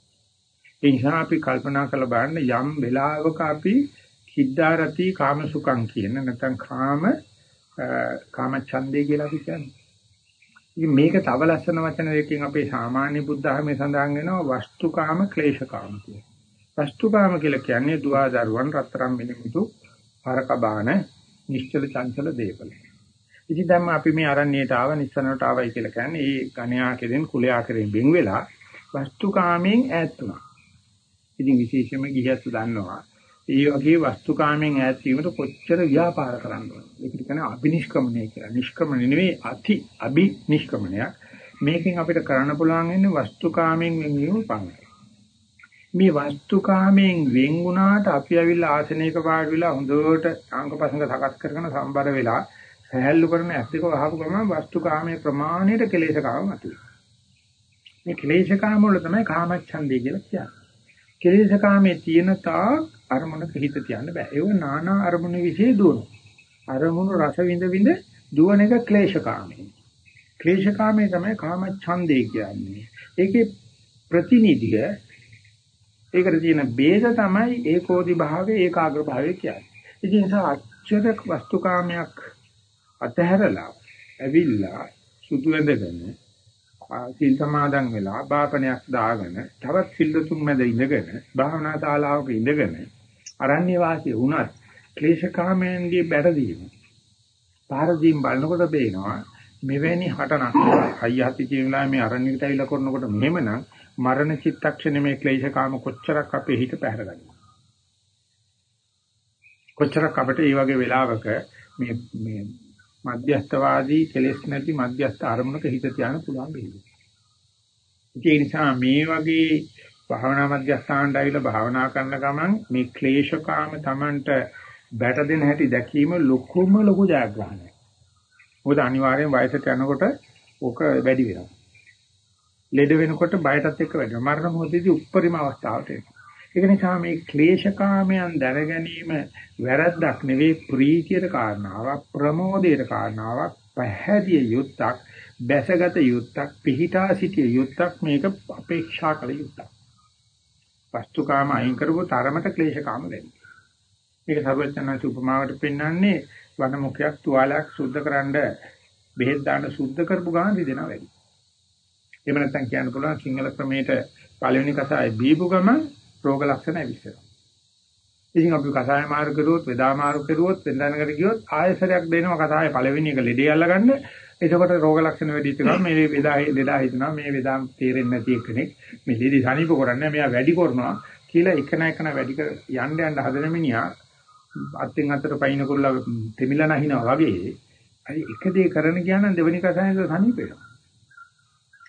ඒ නිසා අපි කල්පනා කරලා බලන්න යම් වෙලාවක අපි කිද්දාරති කාමසුඛං කියන නැත්නම් කාම කාම ඡන්දේ කියලා අපි කියන්නේ. ඉතින් මේක තව ලස්සන වචන දෙකකින් අපේ සාමාන්‍ය බුද්ධ ධර්මයේ සඳහන් වෙනවා වස්තුකාම ක්ලේශකාම කියලා. වස්තුකාම කියලා කියන්නේ දුවා දරුවන් රත්තරන් මිනිමුතු හරක බාන නිශ්චල චංචල දේවල්. ඉතින් දැන් අපි මේ අරණ්‍යයට ආව නිස්සනට ආවයි කියලා කියන්නේ ඒ ගණ්‍යා කෙරෙන් කුලයා කෙරෙන් බෙන් වෙලා වස්තුකාමයෙන් ඈත් වුණා. ඉතින් විශේෂයෙන්ම ගියත් දන්නවා ඒ වගේ වස්තුකාමයෙන් ඈත් වීමට කොච්චර ව්‍යාපාර කරන්න ඕනද? ඒකට කියන්නේ අබිනිෂ්ක්‍මණය කියලා. නිෂ්ක්‍රමණය නෙවෙයි අති අබිනිෂ්ක්‍මණයක්. මේකෙන් අපිට කරන්න පුළුවන් ඉන්නේ වස්තුකාමයෙන් වෙනවීම පමණයි. මේ වස්තුකාමයෙන් වෙන් වුණාට අපි ඇවිල්ලා ආසනයක වාඩි වෙලා හොඳට අංගපසංග සකස් කරගෙන සම්බර වෙලා සහැල්ලු කරන ඇත්තක වහපු ගමන් වස්තුකාමයේ ප්‍රමාණයට කෙලෙසකාම මතුවේ. මේ කෙලෙසකාම වල තමයි කාමච්ඡන්දය කියලා කියන්නේ. කෙලෙසකාමයේ තියෙන තාක් අරමුණක හිත තියන්න බෑ. ඒව නානා අරමුණ વિશે දුවන. අරමුණු රස විඳ විඳ දුවන එක ක්ලේශකාමී. ක්ලේශකාමී තමයි කාම ඡන්දේ කියන්නේ. ඒකේ ප්‍රතිනිධිය ඒකට තියෙන ભેද තමයි ඒකෝදි භාවයේ ඒකාග්‍ර භාවයේ කියන්නේ. ඒ නිසා අච්චර වස්තුකාමයක් අතහැරලා ඇවිල්ලා සුදු ඇඳගෙන සිල් සමාදන් වෙලා බාපණයක් දාගෙන තවත් සිල්ලුතුන් මැද ඉඳගෙන භාවනා ශාලාවක ඉඳගෙන අරණ්‍ය වාසී වුණත් ක්ලේශකාමයන්ගේ බැරදීම පාරදීම් බලනකොට බේනවා මෙවැනි හටනක් අයියහති කියන වෙලාවේ මේ අරණ්‍යයට ඇවිල්ලා කරනකොට මෙහෙමනම් මරණ චිත්තක්ෂණේ මේ ක්ලේශකාම කොච්චරක් අපේ හිත පැහැරගන්නවා කොච්චරක් අපිට මේ වගේ වෙලාවක මේ මේ මධ්‍යස්තවාදී කෙලෙස් නැති මධ්‍යස්ත අරමුණක හිත තියාන්න පුළුවන් වෙයි. ඒ නිසා මේ වගේ භාවනා මධ්‍යස්ථානට ආවිලා භාවනා කරන ගමන් මේ ක්ලේශකාම Tamanට බැට දෙන හැටි දැකීම ලොකුම ලොකු ජයග්‍රහණයක්. මොකද අනිවාර්යෙන් වයසට යනකොට ඕක වැඩි වෙනවා. ලෙඩ වෙනකොට බයටත් එක්ක වැඩි වෙනවා. මරණ මොහොතේදී උප්පරිම අවස්ථාවට එනවා. ඒක නිසා මේ ක්ලේශකාමයන් දැන ගැනීම වැරද්දක් නෙවෙයි ප්‍රීතියට කාරණාවක් ප්‍රමෝදයට කාරණාවක් පැහැදිය යුත්තක් බැසගත යුත්තක් පිහිටා සිටිය යුත්තක් මේක අපේක්ෂා කළ යුත්තක් වස්තුකාම අයින් කරපුව තරමට ක්ලේශකාම වෙන්නේ. මේක සර්වඥාන්සේ උපමාවට පෙන්වන්නේ වනමුඛයක් තුවාලයක් සුද්ධකරනද බෙහෙත් දාන්න සුද්ධ කරපු ගාන රිදෙනවා වැඩි. එහෙම නැත්නම් කියන්න පුළුවන් සිංහල ක්‍රමයට පළවෙනි කසාය බීපු ගමන් රෝග ලක්ෂණ ඇවිස්සෙනවා. ඉතින් අපි කසාය මාරු කරුවොත්, වේදා මාරු කරුවොත්, වෙනදනකට ගියොත් ආයසරයක් දෙනවා කසාය පළවෙනි එක ලෙඩේ අල්ලගන්න එතකොට රෝග ලක්ෂණ වැඩි වෙනවා මේ වේදා ලෙඩා හිතනවා මේ වේදාම් තේරෙන්නේ නැති කෙනෙක් මේ ලෙඩි සනීප කරන්නේ මෙයා වැඩි කරනවා කියලා එකන එකන වැඩි කර යන්න යන්න හදන මිනිහා අත්ෙන් අතට පයින් කරලා තෙමිලා නැහිනවා වගේ. හරි එක දේ කරන ගියා නම් දෙවෙනි කසායද සනීප වෙනවා.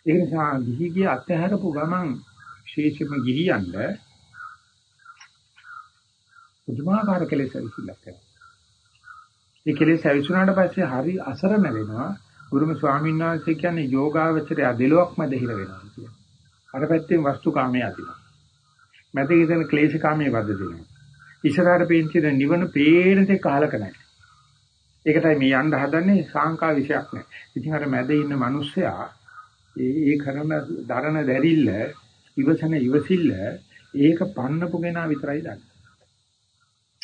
ඒ නිසා ගිහි ගිය අත්හැරපු ගමන් ශේෂෙම ගිහියන්ද පුදුමාකාර කෙලෙස් විසිලක් කරනවා ඒ කෙලෙස් ඇවිසුනාට පස්සේ හරි අසරණ වෙනවා. ගුරුම ස්වාමීන් වහන්සේ කියන්නේ යෝගාවචරය දෙලොක් මැද හිර වෙනවා කියන්නේ. අර පැත්තෙන් වස්තුකාමයේ අදිනවා. මැද ඉඳන් ක්ලේශකාමයේ වද දෙනවා. ඉස්සරහට පේන නිවන පේන තේ කාලක නැහැ. ඒකටයි මේ යන්න හදන්නේ සාංකා විශයක් නැහැ. ඉතින් අර මැද ඉන්න මිනිස්සයා ඒ කරන දරන දැරිල්ල ඉවසන ඉවසිල්ල ඒක පන්නපු කෙනා විතරයි දන්නේ.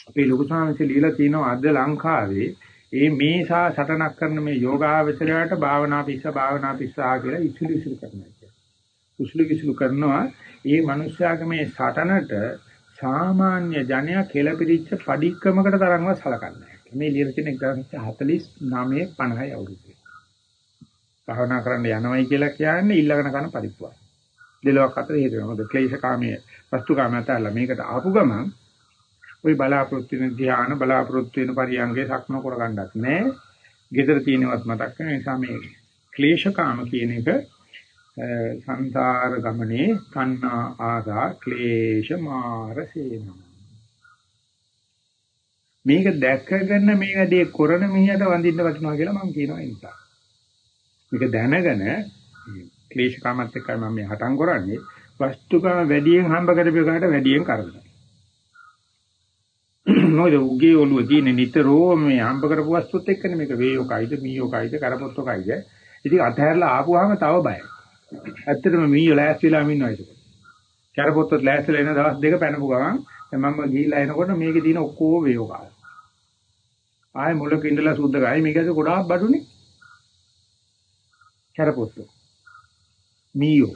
අපේ ලොකු සාංශය লীලා තිනවා අද ලංකාවේ ඒ මේසා සටනක් කරන මේ යෝගාවචරයට භාවනා පිස්ස භාවනා පිස්සා කියලා ඉසුළු ඉසුළු කරනවා කියන්නේ. උසුළු ඉසුළු කරනවා ඒ මිනිස්යාගේ මේ සටනට සාමාන්‍ය ජනයා කෙලපිරිච්ච padikkamakata තරම්ව සලකන්නේ. මේ ලියන තියෙන 1949 50යි අවුරුද්දේ. භාවනා කරන්න යනවයි කියලා කියන්නේ ඊළඟන කන පරිප්පුවක්. දෙලොක් අතර හේතුව. මොකද ක්ලේශකාමයේ වස්තුකාමයට අල්ල මේකට ආපු ගමන් ওই බලාපොරොත්තු වෙන ධ්‍යාන බලාපොරොත්තු වෙන පරියංගේ සක්ම කරගන්නත් නෑ. gedara තියෙනවත් මතක් වෙන නිසා මේ ක්ලේශකාම කියන එක සංසාර ගමනේ කන්නා ආදා ක්ලේශ මාරසේන මේක දැක්කගෙන මේ වැඩේ කරන මිනිහට වඳින්න වටිනවා කියලා මම කියනවා ඒ නිසා. මේක දැනගෙන ක්ලේශකාමත් එක්කයි මම මේ හටන් කරන්නේ වස්තුකම වැඩියෙන් හම්බ කරපේකට වැඩියෙන් කරනවා. මොකද උගේ ඔළුව තියෙන නිතරම මේ හම්බ කරපු වස්තුත් එක්කනේ මේක වේයෝකයිද මීයෝකයිද කරපොත්තෝකයිද ඉතින් අතහැරලා ආපුවාම තව බයයි. ඇත්තටම මීයෝ ලෑස්තිලා ඉන්නවා ඒක. කැරපොත්තත් ලෑස්තිලා එන දවස් දෙක පැනපු ගමන් මම ගිහිල්ලා එනකොට මේකේ තියෙන ඔක්කොම වේයෝ කාලා. ආයෙ මුලක ඉඳලා සුද්ධ ගායි මේකද ගොඩාක් බඩුනේ. කැරපොත්තු. මීයෝ.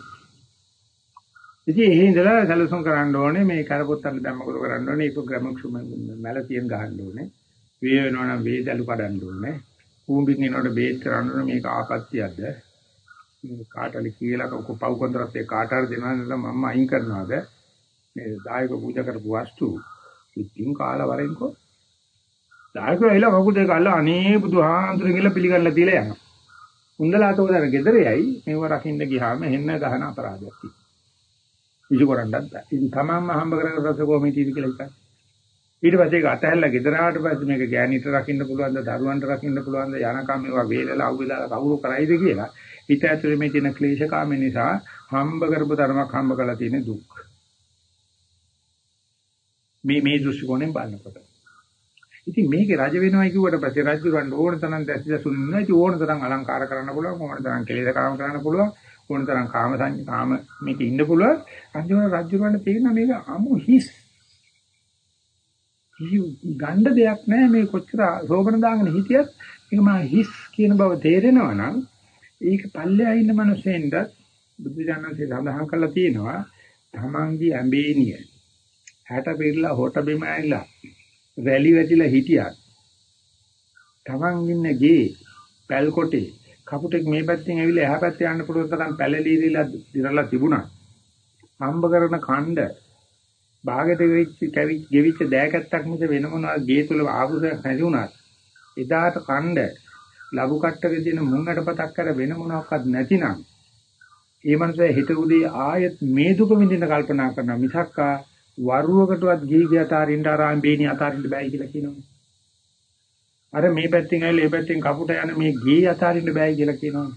ඉතින් එහෙ ඉඳලා සැලසුම් කරන්න ඕනේ මේ කරපොත්තට දැම්ම කොට කරන්න ඕනේ ඒක ග්‍රැමක්ෂුම මැල තියෙන ගහන්න ඕනේ. වේ වෙනවා නම් වේ දලු කඩන්න ඕනේ. කූඹින් එනකොට බේත් කරන්න ඕනේ මේක ආපත්‍යයක්ද? කාටලි කියලා පව් කොන්දරත් ඒ කාට හරි දෙනවා නම් මම අයින් කරනවාද? මේ දායක පූජා කරපු වස්තු ඉතින් කාලා වරෙන්කෝ. දායක ඇවිල්ලා කකුල් දෙක අල්ල අනේ බුදුහාඳුර කියලා පිළිගන්නලා තියලා යනවා. උන්දලාතෝ දර ගෙදරයයි මේව රකින්න ගියාම හෙන්න ගහන අපරාධයක් තියෙනවා. විසු කරන්නත් බෑ. ඉතින් තමන්ම හම්බ කරගෙන රස කොහොමද කියලා හිතන්නේ. ඊට පස්සේ ඒක අතහැරලා ගෙදර ආවට පස්සේ මේක ගෑණිට රකින්න පුළුවන්ද දරුවන්ට රකින්න පුළුවන්ද යනකම් මේවා වේලලා අවුලලා කවුරු කරයිද කියලා හිත ඇතුලේ මේ තියෙන ක්ලේශකාම නිසා හම්බ කරපු තරමක් හම්බ කරලා තියෙන දුක්. මේ මේ දෘෂ්ටි කෝණයෙන් බලනකොට. ඉතින් මේකේ රජ වෙනවා කිව්වට පස්සේ රජුරන් ඕන තරම් දැසිදසුන් නැහැ. ඉතින් ඕන තරම් අලංකාර කරන්න පුළුවන්, ඕන තරම් කෙලෙස කාම කරන්න පුළුවන්. ඕන තරම් කාම සංඥා කාම මේක ඉන්න පුළුවන්. අන්තිමට රජුරවන්න තේරෙන මේක අමු හිස්. ගණ්ඩ දෙයක් නැහැ මේ කොච්චර සෝබන දාගෙන හිටියත් මේක මා හිස් කියන බව තේරෙනවා නම් ඒක පල්ලෙහා ඉන්න මිනිස්සෙන්ද බුදු දනන්සේ සඳහන් කරලා තියෙනවා තමන්ගේ ඇඹේනිය හැට පිරලා හොට බිම ඇවිලා වැලි වැටිලා හිටියත් තමන් ඉන්න ගේ පැල් කොටේ කපුටෙක් මේ පැත්තෙන් ඇවිල්ලා එහා පැත්තේ යන්න පුළුවන් තරම් පැලලීරිලා දිරලා තිබුණා. හම්බ කරන ඛණ්ඩ භාගයට වෙච්ච කැවි ගෙවිච්ච දෑකැත්තක් මිස වෙන මොනවා ගේ තුල ආපුසයක් නැති වුණත් එදාට ඛණ්ඩ ලබු කට්ටක දින මුංගට පතක් කර වෙන මොනවාක්වත් නැතිනම් ඒ මනුස්සයා හිත උදේ ආයෙත් මේ දුක විඳින්න කල්පනා කරන මිසක්කා වරුවකටවත් ගිහි ගිය අතාරින්න ආරාම් බේනි අතාරින්න බෑ කියලා කියනවා. අර මේ පැත්තෙන් ඇවිල්ලා මේ පැත්තෙන් කපුට යන මේ ගේ අතාරින්න බෑ කියලා කියනවා.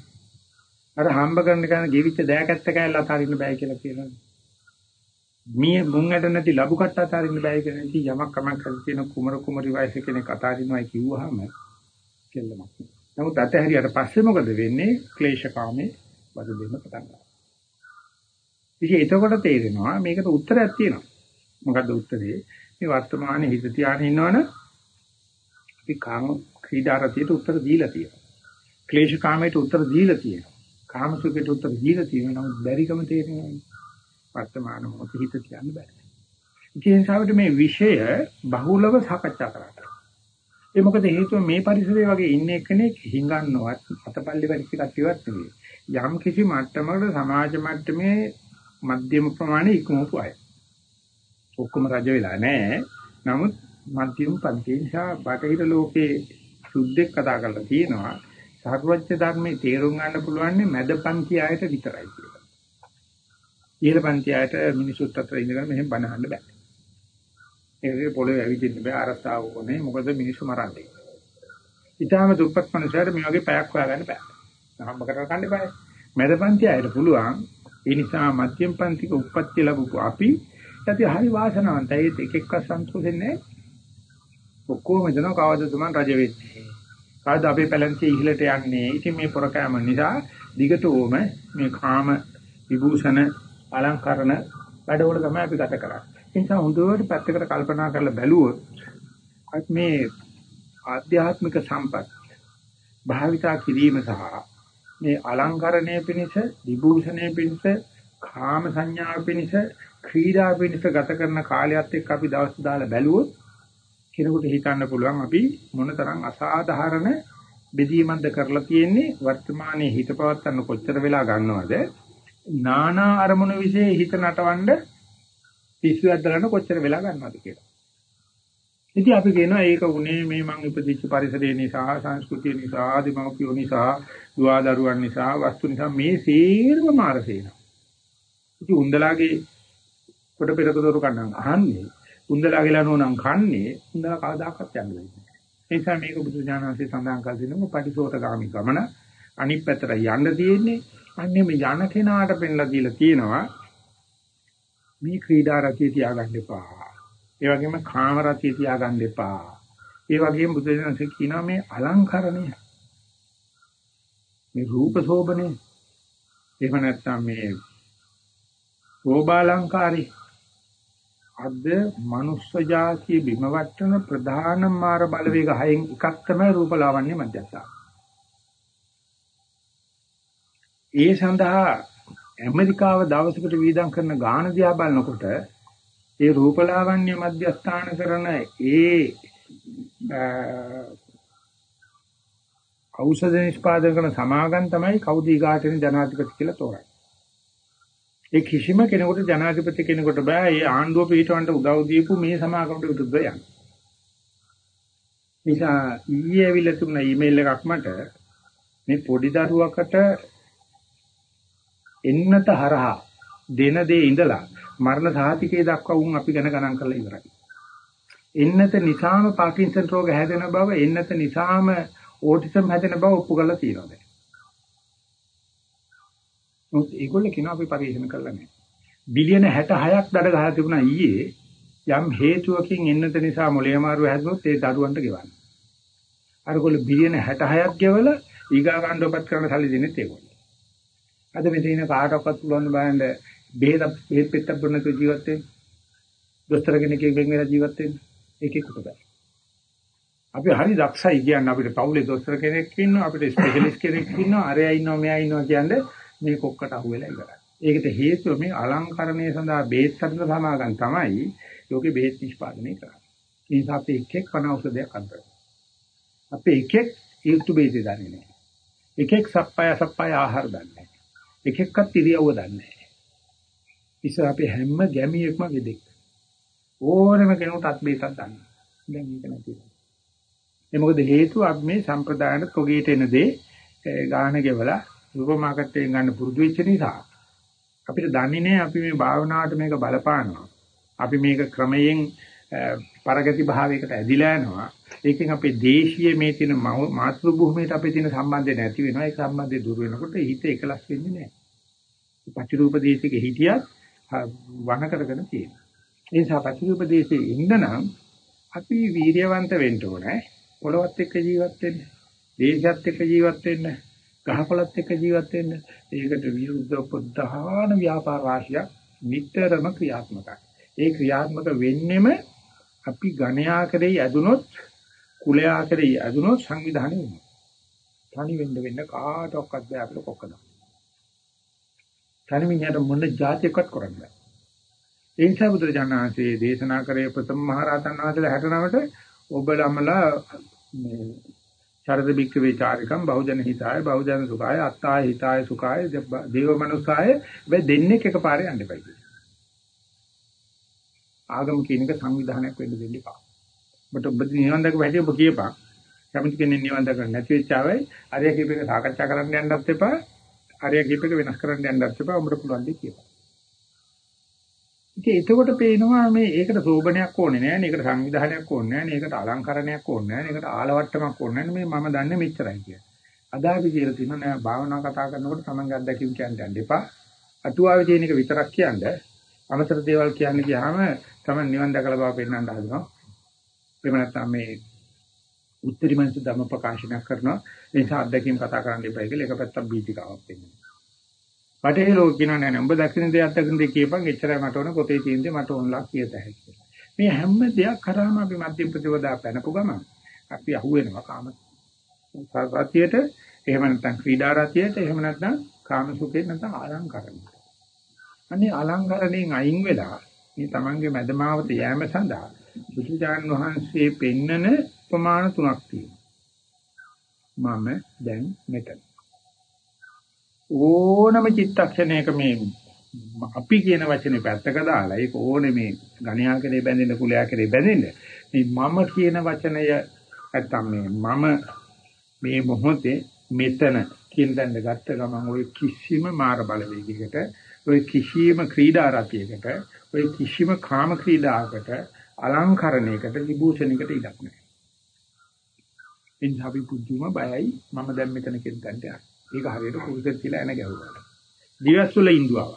අර හම්බ කරන කෙනා ගෙවිච්ච දෑකැත්ත කෑල්ල අතාරින්න බෑ කියලා කියනවා. මේ මුංගට නැති ලබු කට්ට අතාරින්න බෑ කියන ඉතින් යමක් කමක් කරලා තියෙන කුමර කුමරි වයස කෙනෙක් අතාරිනවයි කිව්වහම කෙල්ලමක්. නමුත් අතහැරියට පස්සේ මොකද වෙන්නේ? ක්ලේශකාමේ වද දෙන්න පටන් ගන්නවා. ඉතින් එතකොට තේරෙනවා මේකට උත්තරයක් තියෙනවා. මොකද්ද උත්තරේ? මේ වර්තමානයේ හිත තියාගෙන ඉන්නවනේ අපි කාම ක්‍රීඩාරතියට උත්තර දීලා තියෙනවා. ක්ලේශ කාමයට උත්තර දීලා තියෙනවා. කාම සුඛයට උත්තර දීලා තියෙනවා. නමුත් බැරිකම තේරෙනවා. වර්තමාන මොහොතේ හිත තියන්න බෑ. ඒ නිසා මේ විෂය බහුලව සාකච්ඡා කරන්න. ඒ මොකද හේතුව මේ පරිසරයේ වගේ ඉන්න කෙනෙක් හිඟන්නවත් අතපල්ලි වැඩි කටියක් නෙවෙයි. යම් කිසි මට්ටමකට සමාජ මට්ටමේ මධ්‍යම ප්‍රමාණය ඉක්මවපු අය. ඔක්කොම රජ වෙලා නැහැ. නමුත් මධ්‍යම පන්ති නිසා බටහිර ලෝකේ සුද්ධෙක් කතා කරලා තියෙනවා සර්වඥ ධර්මයේ තේරුම් ගන්න පුළුවන් මැද පන්ති ආයත විතරයි කියලා. ඉහළ පන්ති ආයත මිනිසුත් අතර ඉඳගෙන මෙහෙම බනහන්න බෑ. ඒකේ පොළවේ ඇවිදින්න බෑ අරසාව ඕනේ මොකද මිනිස්සු මරන්නේ. ඊටාම දුප්පත් මනුස්සයර මේ වගේ පැයක් හොයාගන්න බෑ. හම්බ කර ගන්න බෑ. මැද පන්ති ආයත පුළුවන්. ඒ නිසා මධ්‍යම පන්තික උප්පත්ති ලැබුවා අපි යටි හරි වාසනාවන්තයි ඒක එක්ක සන්තෝෂෙන්නේ නැහැ. ඔක්කොම හිතනවා කවද තුමන් රජ වෙන්නේ. කවද අපේ පැලැන්තිය ඉහළට යන්නේ. ඉතින් මේ පොරකෑම නිසා දිගටම මේ කාම විභූෂණ අලංකරණ වැඩවල තමයි අපි ගත කරන්නේ. ඒ නිසා හොඳට පැත්තකට කල්පනා කරලා බැලුවොත් මේ ආධ්‍යාත්මික සම්පත් භාවිතා කිරීම සහ මේ අලංකරණය පිණිස විභූෂණය පිණිස කාම සංඥාව පිණිස ක්‍රීඩා පිණිස ගත කරන කාලයත් එක්ක අපි දවස් දාලා බැලුවොත් කෙනෙකුට හිතන්න පුළුවන් අපි මොනතරම් අසාධාරණ බෙදීමක්ද කරලා තියෙන්නේ වර්තමානයේ හිත පවත්තන්න කොච්චර වෙලා ගන්නවද නානා අරමුණු વિશે හිත නටවන්න පිස්සු ඇද්දලන්න කොච්චර වෙලා ගන්නවද කියලා. ඉතින් අපි කියනවා ඒක උනේ මේ මං ඉපදිච්ච පරිසරය නිසා සංස්කෘතිය නිසා ආදිමෞපියෝ නිසා දුවදරුවන් නිසා වස්තු නිසා මේ සේරම මාරසේන. ඉතින් උන්දලාගේ කොට පෙරක දොරු කන්නම් අහන්නේ උන්දලා කියලා නෝනම් කන්නේ උන්දලා කවදාකවත් යන්නේ නැහැ. ඒ නිසා මේක බුදු ඥානanse සඳහන් කර දෙනම පටිසෝතගාමි ගමන අනිත් පැත්තට යන්න තියෙන්නේ. අන්නේ මේ යන කෙනාට පෙන්ලා දීලා තියෙනවා මේ ක්‍රීඩා රතිය තියාගන්න එපා. ඒ වගේම කාම රතිය තියාගන්න එපා. ඒ වගේම බුදු ඥානanse කියනවා මේ අලංකරණය මේ රූප සෝබනේ එහෙම නැත්නම් මේ රෝබාලංකාරී අද මනුස්ස జాතිය බිම වටන ප්‍රධාන මාර බලවේග හයෙන් එකක් තමයි රූපලාවන්‍ය මධ්‍යස්ථාන. ඒ සඳහා ඇමරිකාව දවසකට වීදම් කරන ගාන දිහා බලනකොට ඒ රූපලාවන්‍ය මධ්‍යස්ථාන කරන ඒ ඖෂධ නිෂ්පාදන කරන සමාගම් තමයි කවුද ඊගාටෙන ජනාධිපති කියලා තෝරන්නේ. ඒ කිසිම කෙනෙකුට ජනාධිපති කෙනෙකුට බෑ මේ ආණ්ඩුව පිටවන්න උදව් දීපු මේ සමාගමට විරුද්ධව යන්න. නිසා ඊයේ ඇවිල්ලා තුන ඊමේල් එකක් මට මේ පොඩි දරුවකට එන්නත හරහා දෙන දේ ඉඳලා මරණ සාතිකේ දක්වා උන් අපි ගැන ගණන් කරලා ඉවරයි. එන්නත නිසාම පාකින්සන් රෝග හැදෙන බව එන්නත නිසාම ඕටිසම් හැදෙන බව ඔප්පු කරලා තියෙනවා දැන්. මොකද ඒගොල්ලෝ කියන අපි පරිශන කරලා නැහැ. බිලියන 66ක් දඩ ගහලා තිබුණා ඊයේ යම් හේතුවකින් එන්නත නිසා මොළේ අමාරුව හැදුනොත් ඒ දරුවන්ට ගෙවන්න. අරගොල්ලෝ බිලියන 66ක් ගෙවල ඊගා ගන්නවපත් කරන සල්ලි දෙන්නේ ඒගොල්ලෝ. අද මෙතන ඉන්න කාටවත් පුළුවන් බලන්න බෙහෙත බෙහෙත් පෙත්තක් බොන්න තු ජීවත් වෙන්න. දොස්තර කෙනෙක්ගෙන් වෙන් වෙලා ජීවත් වෙන්න. ඒකෙකට බෑ. අපි හරි දක්ෂයි කියන්නේ අපිට පවුලේ දොස්තර කෙනෙක් ඉන්නවා අපිට ස්පෙෂලිස්ට් කෙනෙක් ඉන්නවා අරයා ඉන්නවා මෙයා ඉන්නවා කියන්නේ මේ කොක්කට අහුවෙලා ඉවරයි. ඒකට හේතුව මේ අලංකරණය සඳහා බේත් සඳ සමාගම් තමයි ලෝකේ බේත් නිෂ්පාදනය කරන්නේ. ඒ නිසා අපි එක එක් වන ඖෂධයක් අන්තර. අපි එක එක් ඊර්තු බේද දන්නේ නැහැ. එක එක් සප්පාය සප්පාය ආහාර දන්නේ නැහැ. එක එක්කත් ඉරියව්ව දන්නේ නැහැ. ඉතින් අපි හැම ගැමියෙක්ම වෙදෙක්. ඕනම කෙනෙකුට අත් බේතක් දන්නවා. දැන් මේක නැතිව. ඒ මොකද හේතුව අපි මේ සම්ප්‍රදායන තොගේට එන දේ ගාහන ගෙවලා සුපර් මාකට් එකෙන් ගන්න පුරුදු වෙච්ච නිසා අපිට දන්නේ නැහැ අපි මේ භාවනාවට මේක බලපානවා. අපි මේක ක්‍රමයෙන් පරගති භාවයකට ඇදිලා යනවා. ඒකෙන් අපේ දේශීය මේ තියෙන මාතෘ භූමියට අපේ තියෙන සම්බන්ධය නැති වෙනවා. ඒ සම්බන්ධය දුර වෙනකොට හිත එකලස් වෙන්නේ නැහැ. පටිරූප දේශිකේ හිටියත් වණ කරගෙන තියෙනවා. ඒ නිසා පටිරූප දේශයේ ඉන්නනම් අපි වීර්යවන්ත වෙන්න ඕනේ. පොළවත් එක්ක ජීවත් වෙන්න. දේශයත් එක්ක ජීවත් වෙන්න. ගහකොළත් එක්ක ජීවත් වෙන්න. ඒකට විරුද්ධ ප්‍රධාන ව්‍යාපාර රාශියක් නිතරම ක්‍රියාත්මකයි. ඒ ක්‍රියාත්මක වෙන්නෙම අපි ගණයා කරේ ඇදුනොත් කුලයා කරේ ඇදුනොත් සංවිධානය වෙනවා. තනි වෙන්න වෙන්න කාටවත් බෑ අපිට කොක්කද. තනි මිනිහට මොන જાතියක්වත් කරන්න බෑ. ඒ නිසා බුදුරජාණන්සේ දේශනා කරේ ප්‍රථම මහරහතන් වහන්සේලා 69ට ඔබලමලා මේ චරද බික්ක වේචාරිකම් බහුජන හිතාය බහුජන සුඛාය අත්තාය හිතාය සුඛාය දේව මනුසාය මේ දෙන්නේ එකපාරේ යන්න එපයි. ආගම කියන එක සංවිධානයක් වෙන්න දෙන්න එපා. ඔබට ඔබ නිවන් දක වැඩි ඔබ කියපන්. කැමති කෙනෙක් නිවන් දක නැති වෙච්චාවයි අරය කීප එක සාකච්ඡා කරන්න යන්නත් එපා. අරය කීප එක වෙනස් කරන්න යන්නත් එපා. ඔබට පුළුවන් දෙයක් කියපන්. ඉතින් එතකොට පේනවා මේ ඒකට සෝබනයක් ඕනේ නෑ නේ. ඒකට සංවිධානයක් ඕනේ නෑ නේ. ඒකට අලංකරණයක් ඕනේ නෑ නේ. ඒකට ආලවට්ටමක් ඕනේ නෑ මේ මම දන්නේ මෙච්චරයි කියලා. අද අපි කියලා තියෙනවා නෑ භාවනා කතා කරනකොට තමන්ගේ අත්දැකීම් කියන්න යන්න එපා. අටුවාවේ තියෙන එක විතරක් කියන්නේ. අමතර දේවල් කියන්න ගියාම තමන් නිවන් දැකලා බව පෙන්වන්න හදනවා. එහෙම නැත්නම් මේ උත්තරී මනස ධර්ම ප්‍රකාශනයක් කරනවා. ඒ නිසා අත්දැකීම් කතා කරන්න එපා කියලා එක පැත්තක් බීතිකාවක් වෙනවා. බටේ ලෝක කියනවා නෑ නෑ උඹ දකින්න දෙයක් දකින්න දෙයක් කියපන් එච්චරයි මට ඕන පොතේ තියෙන දේ මට ඕනලා කියත හැකියි. මේ හැම දෙයක් කරාම අපි මධ්‍යම ප්‍රතිවදා පැනපු ගමන් අපි අහුවෙනවා කාම සත්‍යයට එහෙම නැත්නම් ක්‍රීඩා රතියට එහෙම නැත්නම් කාම සුඛේ නැත්නම් ආලංකරණයට. අනේ ආලංකරණයෙන් අයින් වෙලා මේ තමන්ගේ මදමාවත යෑම සඳහා බුදුජාන් වහන්සේ පෙන්නන ප්‍රමාණ තුනක් තියෙනවා. මම දැන් මෙතන ඕනම චිත්තක්ෂණයක මේ අපි කියන වචනේ පැත්තක දාලා ඒක ඕනේ මේ ගණ්‍යා කරේ බැඳෙන්න කුලයා කරේ බැඳෙන්න මේ මම කියන වචනය නැත්තම් මේ මම මේ මොහොතේ මෙතන කියන දඬ ගත්ත ගමන් ওই කිසිම මාර බලවේගයකට ওই කිසිම ක්‍රීඩා රතියකට ওই කිසිම කාම ක්‍රීඩාවකට අලංකරණයකට විභූෂණයකට ඉඩක් නැහැ. ඉන්හාවි පුදුම බයයි මම දැන් මෙතන කියන දඬ යන්නේ. ඒක හරියට කුරුසෙත් කියලා එන ගැහුවා. දිවස් වල ඉන්දුවා.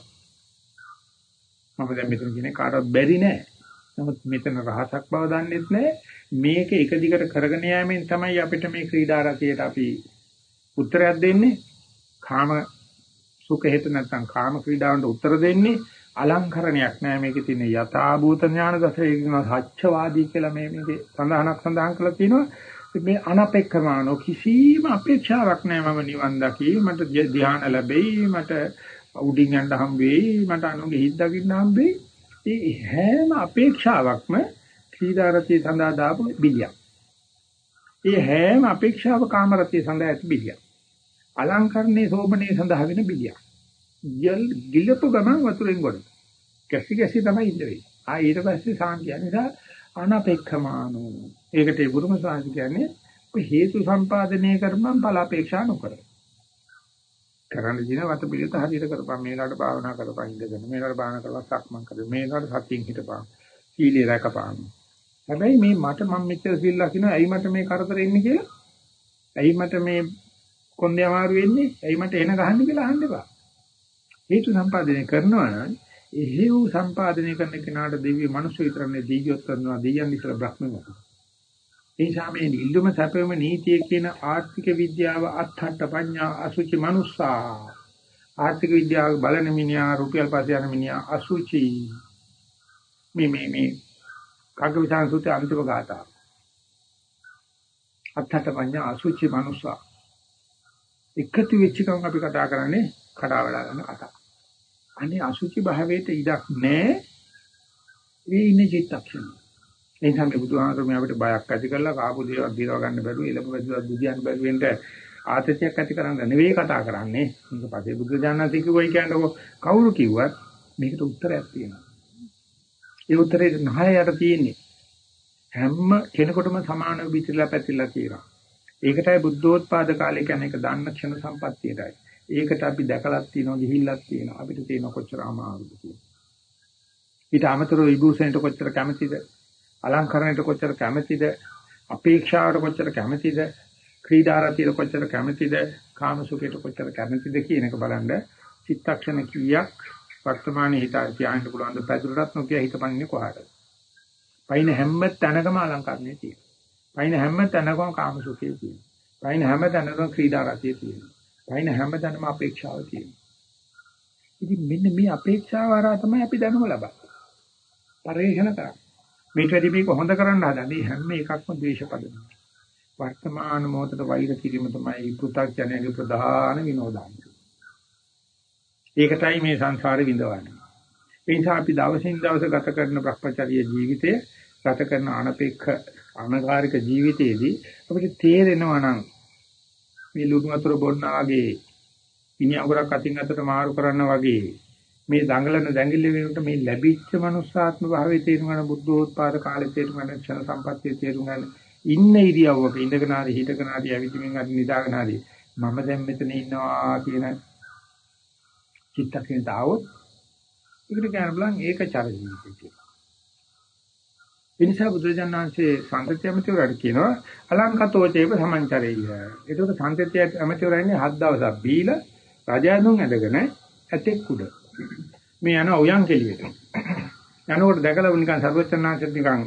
මම දැන් මෙතන කියන්නේ කාටවත් බැරි නෑ. නමුත් මෙතන රහසක් බව දන්නෙත් නෑ. මේක එක දිගට කරගෙන යෑමෙන් තමයි අපිට මේ ක්‍රීඩා රතියට අපි උත්තරයක් දෙන්නේ. කාම සුඛ හේත නැත්නම් කාම ක්‍රීඩාවන්ට උත්තර දෙන්නේ අලංකරණයක් නෑ මේකේ තියෙන යථාභූත ඥාන දසය කියන සත්‍යවාදී කියලා මේ මේකේ සඳහනක් සඳහන් කරලා තියෙනවා මේ අනපේක්ෂමානෝ කිසිම අපේක්ෂාවක් නෑ මම නිවන් දකි මට ධ්‍යාන ලැබෙයි මට උඩින් යන්න හම් වෙයි මට අනුගේ හිත් දකින්න හම් වෙයි ඒ හැම අපේක්ෂාවක්ම ක්‍රීඩාරතිය සඳහා දාපු බිලියක් ඒ හැම අපේක්ෂාව කාමරතිය සඳහා ඇති බිලියක් අලංකරණේ සෝබනේ සඳහා වෙන බිලියක් යල් ගිලපු ගමන් වතුරෙන් ගොඩ. කැසි කැසි තමයි ඉඳ වෙන්නේ. ආ ඊට පස්සේ සාන්තිය නිසා අනපේක්ෂමානෝ. ඒකට ඒ බුදුම සාන්ති කියන්නේ ඔය හේතු සම්පාදනය කරපම් ඵල අපේක්ෂා නොකර. කරන්න දින වත පිළිත හරියට කරපම් මේලාට භාවනා කරපම් ඉඳගෙන මේලාට භාවනා කරලා සක්මන් කරලා මේලාට සතියින් හිටපම්. සීලේ රැකපම්. හැබැයි මේ මට මම මෙච්චර සීල් ලකිනවා ඇයි මට මේ කරදර එන්නේ කියලා? ඇයි මට මේ කොන්දේ අමාරු වෙන්නේ? ඇයි මට එන ගහන්නේ කියලා අහන්න එපා. හේතු සම්පාදනය කරනවා නම් එහෙව් සම්පාදනය කරන කෙනාට දෙවිය මනුෂ්‍ය විතරනේ දීගියොත් කරනවා දෙයයන් ඉතල බ්‍රහ්මම. ඒ නිසා මේ නිල්ලුම සැපෙම නීතිය කියන ආර්ථික විද්‍යාව අත්හට පඤ්ඤා අසුචි මනුස්සා ආර්ථික විද්‍යාව බලන මිනිහා රුපියල් පස්සේ යන මිනිහා අසුචි මේ මේ මේ කග්ගවිසාන සූත්‍රයේ අන්තිම ගාථා අත්හට පඤ්ඤා අසුචි මනුස්සා එකතු වෙච්ච කම අපි කතා කරන්නේ කඩාවැඩ ගන්න කතා. අනේ අසුචි භාවයට ඉඩක් නැහැ. මේ ඉන්නේ චිත්තක්ෂණ. ඒ නිසා මේ බුදුහාමතුමේ අපිට බයක් ඇති කරලා කාපු දේවල් දිරව ගන්න බැරුව එළඹ වැදුවා දුදියන් බැරුවෙන්ට ආතතියක් ඇති කරන්න නෙවෙයි කතා කරන්නේ. මේක පස්සේ බුදු දානසී කිව්වයි කියන්නේ කවුරු කිව්වත් මේකට උත්තරයක් තියෙනවා. ඒ උත්තරේ නහයට තියෙන්නේ. හැම කෙනෙකුටම සමාන විචිරලා පැතිරලා තියෙනවා. ඒකටයි බුද්ධෝත්පාද කාලය කියන්නේ ඒක දන්න ක්ෂණ සම්පත්තියටයි. ඒකට අපි දැකලක් තියෙනවා ගිහිල්ලක් තියෙනවා අපිට තියෙන කොච්චර අමාරුද කියලා. ඊට අමතරව විභූෂණයට කොච්චර කැමතිද? අලංකරණයට කොච්චර කැමතිද? අපේක්ෂාවට කොච්චර කැමතිද? ක්‍රීඩාරතියට කොච්චර කැමතිද? කාමසුඛයට කොච්චර කැමතිද කියන එක බලන්න චිත්තක්ෂණ කීයක් වර්තමානයේ හිත තියාගෙන පුළුවන් ද පැදුරටත් නොකිය හිතපන්නේ කොහාටද? පයින් හැම තැනකම අලංකරණය තියෙනවා. පයින් හැම තැනකම කාමසුඛය තියෙනවා. පයින් හැම තැනකම ක්‍රීඩාරතිය තියෙනවා. පයින් හැමදැනම අපේක්ෂාව තියෙනවා. ඉතින් මෙන්න මේ අපේක්ෂාව හරහා තමයි අපි දැනුම ලබන්නේ. පරිශන කරන්නේ. මේට වැඩි මේක හොඳ කරන්න හදන්නේ හැම එකක්ම ද්වේෂපදයි. වර්තමාන මොහොතට වෛර කිරීම තමයි පෘථග්ජනයේ ප්‍රධාන විනෝදාංශ. ඒකටයි මේ සංසාරේ විඳවන්නේ. ඒ නිසා අපි දවසින් දවස ගත කරන Brahmacharya ජීවිතය ගත කරන අනපේක්ෂ අනගාരിക ජීවිතයේදී අපිට තේරෙනවා නම් මේ ලුණු වතුර බොන්නා වගේ ඉනි අගුරක් අතින් අතට මාරු කරනවා වගේ මේ දඟලන දැඟිල්ල වෙනුට මේ ලැබිච්ච මනුස්සාත්ම භාවයේ තේරුම් ගන්න බුද්ධෝත්පාද කාලේ තේරුම් ගන්න ක්ෂණ සම්පත්තිය තේරුම් ගන්න ඉන්න ඉරියව්වක ඉඳගෙන ආදී හිටගෙන ආදී ඇවිදින්මින් ආදී නිදාගෙන ආදී මම දැන් මෙතන ඉන්නවා කියන චිත්තකෙන් දාවොත් ඒකට කියන බලන් ඒක චර ජීවිතය කියලා. ඒ නිසා බුදුරජාණන්සේ සංතති ඇමතිවරට කියනවා අලංකතෝ චේව සමංචරෙය. ඒකට සංතති ඇමතිවරයා ඉන්නේ හත් දවසක් බීලා රජානුන් ඇඳගෙන ඇතෙක් උඩ. මේ යන උයන් කෙලියට. යනකොට දැකලා නිකන් සර්වචන්නාංශත් නිකන්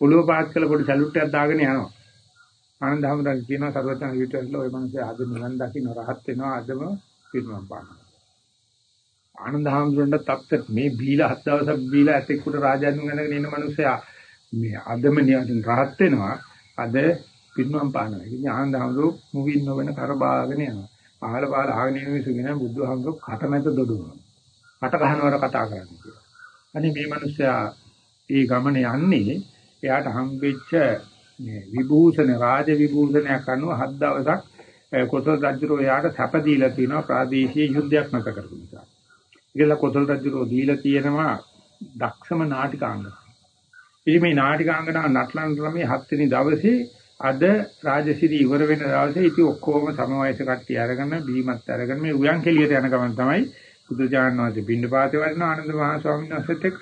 ඔළුව පාත් කළ පොඩි සැලුට් එකක් දාගෙන යනවා. ආනන්ද හැමදාම කියනවා සර්වචන් විතරලා ওই මනුස්සයා අද නිවන් දකින්න රහත් වෙනවා අදම පිරුණම් පානවා. ආනන්ද හැමදාම තප්ත මේ බීලා හත් දවසක් බීලා ඇතෙක් උඩ රාජානුන් ඇඳගෙන ඉන්න මනුස්සයා මේ අදම නියතින් රහත් වෙනවා අද පින්නම් පානවා. ඉතින් ආනන්දහමදු මුවින් නොවන කරබාගෙන යනවා. පහල පහල ආගෙන ඉන්න මිනිස්සු කියන බුදුහාමුදුරු කට මැද දොඩුනවා. කට ගහනවට කතා කරන්නේ කියලා. අනේ මේ මිනිස්සයා ඒ ගමන යන්නේ එයාට හම්බෙච්ච මේ විභූෂණ රාජ විභූෂණයක් අනුව හත් දවසක් කොසල් රජුරෝ එයාට සැප දීලා තිනවා ප්‍රාදේශීය යුද්ධයක් නැත කරපු නිසා. ඒකල කොසල් රජුරෝ දීලා තියෙනවා දක්ෂම නාටිකාංග. ඉතින් මේ නාටිකාංගනා නටලන ළමයි හත් වෙනි දවසේ අද රාජසිරි ඉවර වෙන දවසේ ඉතින් ඔක්කොම සම වයස කට්ටිය අරගෙන බීමත් අරගෙන මේ උයන් කෙලියට යන ගමන් තමයි බුදුජානක වහන්සේ පින්නපාතේ වඩන ආනන්ද මහා ස්වාමීන් වහන්සේත් එක්ක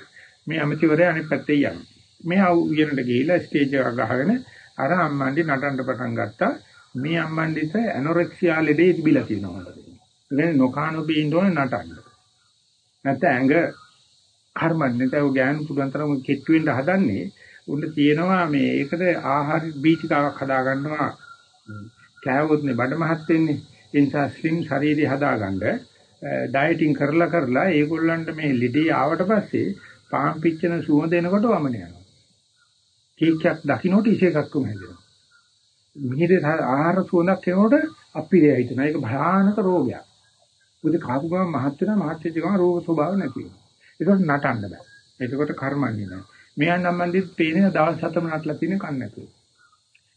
මේ අමතිවරයා අනිත් පැත්තේ යන්නේ. මේ උයනට ගිහිලා ස්ටේජ් එක ගහගෙන අර අම්මන්ඩි නටන්න පටන් ගත්තා. මේ අම්මන්ඩිට ඇනොරෙක්සියා ලෙඩේ තිබිලා තියෙනවා. ඒ කියන්නේ නොකානොබී ඉන්න ඕනේ නටන්න. නැත්නම් ඇඟ කර්මන්නේ තව ගෑනු පුළුවන් තරම් කෙට්ටු වෙන්න හදන්නේ උන්න තියෙනවා මේ ඒකට ආහාර බීජිකාවක් හදා ගන්නවා කෑවොත් නේ බඩ මහත් වෙන්නේ ඒ නිසා ස්ලිම් ශරීරය හදාගන්න ඩයටින් කරලා කරලා ඒගොල්ලන්ට මේ ලිඩේ ආවට පස්සේ පාන් පිච්චෙන සුවඳ එනකොට වමන යනවා. කීකයක් දකින්නට ඉෂ එකක්ම හැදෙනවා. මිහිරේ ආහාර සුවඳක් එනකොට අපිරිය හිතෙනවා. ඒක භයානක රෝගයක්. උදේ කාපු ගමන් මහත් වෙනවා මහත් වෙච්ච ගමන් රෝග ස්වභාව නැති වෙනවා. ඒකට නටන්න බෑ. ඒකට කර්මන්නේ නැහැ. මෙයන් නම් මන්දිත් පේන දවස් හතම නටලා තියෙන කන් නැතුව.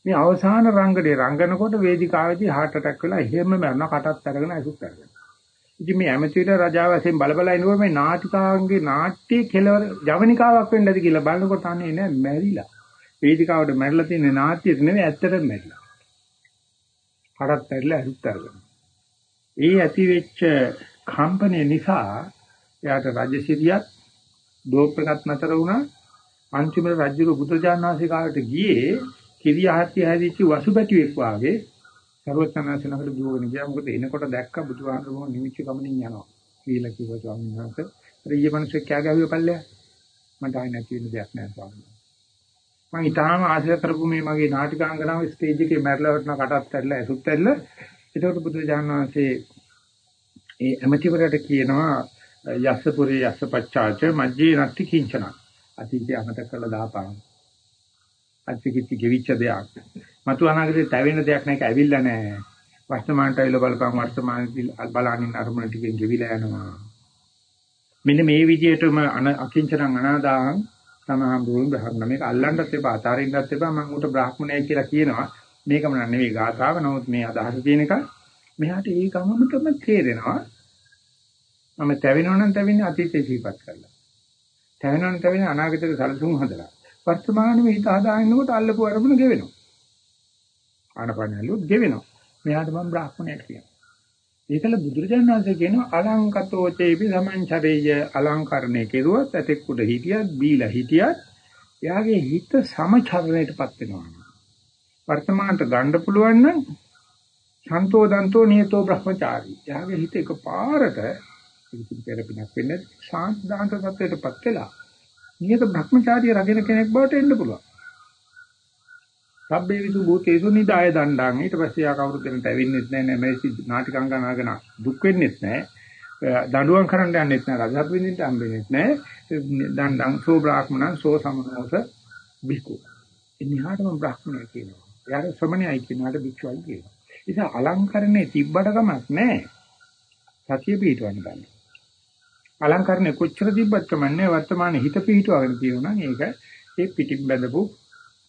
මේ අවසාන රංගනේ රංගනකොට වේදිකාවේදී heart attack වෙලා එහෙම මරණ කටත් අරගෙන අසුත් අරගෙන. ඉතින් මේ ඇමතිට රජා වශයෙන් බල බල ඉනකොට මේ නාටිකාංගේ නාට්‍යයේ කෙලවර ජවනිකාවක් වෙන්න ඇති කියලා බලනකොට අනේ නෑ මැරිලා. වේදිකාවට මැරිලා තියෙන නාට්‍යයට නෙවෙයි ඇත්තටම මැරිලා. කටත් ඇරිලා අසුත් අරගෙන. ඒ ඇති වෙච්ච කම්පණය නිසා එයාට රජසිරියත් දෝප්පකත් නතර වුණා. අන්තිමට රජුරු බුදුජානනාංශේ කාලට ගියේ කිරියහත්ය හැදිච්ච වසුබැටියෙක් වාගේ සර්වඥාන්සනකට දුවගෙන ගියා. මොකද එනකොට දැක්ක බුදුහාමුදුරුවෝ නිමිච්ච ගමනින් යනවා. කියලා කිව්වා ස්වාමීන් වහන්සේ. ඊයේ මිනිස්සු කෑ ගැහුවේ පල්ලෙය. මට ආයි නැති වෙන දෙයක් නෑ ස්වාමීන් වහන්සේ. මම ඊටාම ආශය කරපු මේ මගේ නාටිකාංගනාව ස්ටේජ් එකේ මැරලා වටන කටත් ඇරලා ඇසුත් ඇරලා ඒකට බුදුරජාණන් වහන්සේ ඒ ඇමතිවරට කියනවා යස්සපුරේ යස්සපච්චාච මජ්ජේ නත්ති කිංචන අතීතය අමතක කරලා දාපන් අත්‍යකිච්ච ගෙවිච්ච දෙයක්. මතු අනාගතේ තැවෙන දෙයක් නැක ඇවිල්ලා නැහැ. වර්තමානට ඇවිල්ලා බලපං වර්තමානයේ බලනින් අරමුණ ටිකෙන් ගෙවිලා යනවා. මෙන්න මේ විදිහටම අකිංචනං අනාදාහං සමහම් බුදුන් බ්‍රහ්මණ මේක අල්ලන්නත් එපා අතාරින්නත් එපා මම උට බ්‍රාහ්මණයයි කියලා කියනවා. මේකම නෙවෙයි ගාථාව. නමුත් මේ අදහස තියෙන එක මෙහාට ඒ ගමනටම තේරෙනවා. මම තැවෙනවනම් තැවෙන්නේ අතීතේ සිහිපත් කරලා. තැවෙනවනම් තැවෙන්නේ අනාගතේ සැලසුම් හදලා. වර්තමානයේ හිත හදාගෙනකොට අල්ලපු අරමුණ ගෙවෙනවා. ආනපනලුත් ගෙවෙනවා. මෙයාට මම බ්‍රාහ්මණයෙක් කියනවා. ඒකල බුදුරජාණන් වහන්සේ කියනවා අලංකතෝ චේපි සමංචරේය අලංකරණය කෙරුවත් ඇතෙක් උඩ හිටියත් බීලා හිටියත් එයාගේ හිත සමචරණයටපත් වෙනවා. වර්තමානට ගන්න පුළුවන් නම් සන්තෝදන්තෝ නියතෝ බ්‍රහ්මචාරී. එයාගේ හිත එකපාරට ඉතිරි පෙරපිනක් වෙන්නේ ශාන්ත දාන්ත තත්ත්වයටපත් වෙලා නියත භ්‍රමචාරිය රකින්න කෙනෙක් බවට එන්න පුළුවන්. සබ්බේ විසු භූතේසු නිදාය දණ්ඩාන් ඊට පස්සේ ආ කවුරුත් දෙන්නට ඇවින්නෙත් නැහැ නැමෙසි නාටිකංගනාගෙන දුක් වෙන්නෙත් නැහැ දඬුවම් කරන්න යන්නෙත් නැහැ රජහත් විඳින්න හම්බෙන්නෙත් නැහැ දණ්ඩං සෝ බ්‍රාහ්මණං සෝ සමනෝස බිකු එනිහාටම බ්‍රාහ්මණය කියනවා. එයාට ශ්‍රමණයයි කියනවාට බික්ෂුවයි කියනවා. ඉතින් අලංකරණේ තිබ්බට කමක් නැහැ සතිය පිටවන්න ගන්න අලංකරණය කොච්චර තිබ්බත් කමන්නේ වර්තමානයේ හිත පිහිටවගෙන තියෙනවා නම් ඒක ඒ පිටින් බැඳපු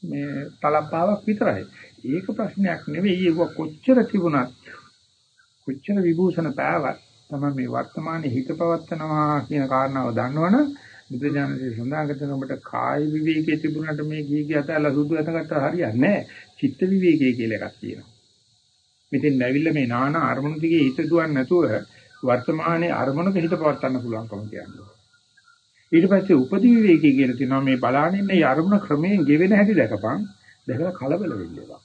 මේ තලප්පාවක් විතරයි. ඒක ප්‍රශ්නයක් නෙවෙයි ඒක කොච්චර තිබුණත් කොච්චර විභූෂණ පෑවත් තමයි මේ වර්තමානයේ හිත පවත්නවා කියන කාරණාව දන්නවනම් බුදුජානකේ සඳහන් කරන ඔබට කාය විවේකයේ තිබුණාට මේ ගිහි ගිය අතල සුදු අතකට හරියන්නේ නැහැ. චිත්ත විවේකයේ කියලා එකක් තියෙනවා. මෙතෙන් නැවිල්ලා මේ නාන අරමුණු දිගේ හිත දුවන්නේ නැතුව වර්තමානයේ අරමුණක හිත පවත්වන්න පුළුවන්කම කියන්නේ. ඊට පස්සේ උපදි විවේකී කියන තියෙනවා මේ බලාගෙන ඉන්න අරමුණ ක්‍රමයෙන් ගෙවෙන හැටි දැකපන් දැකලා කලබල වෙන්න එපා.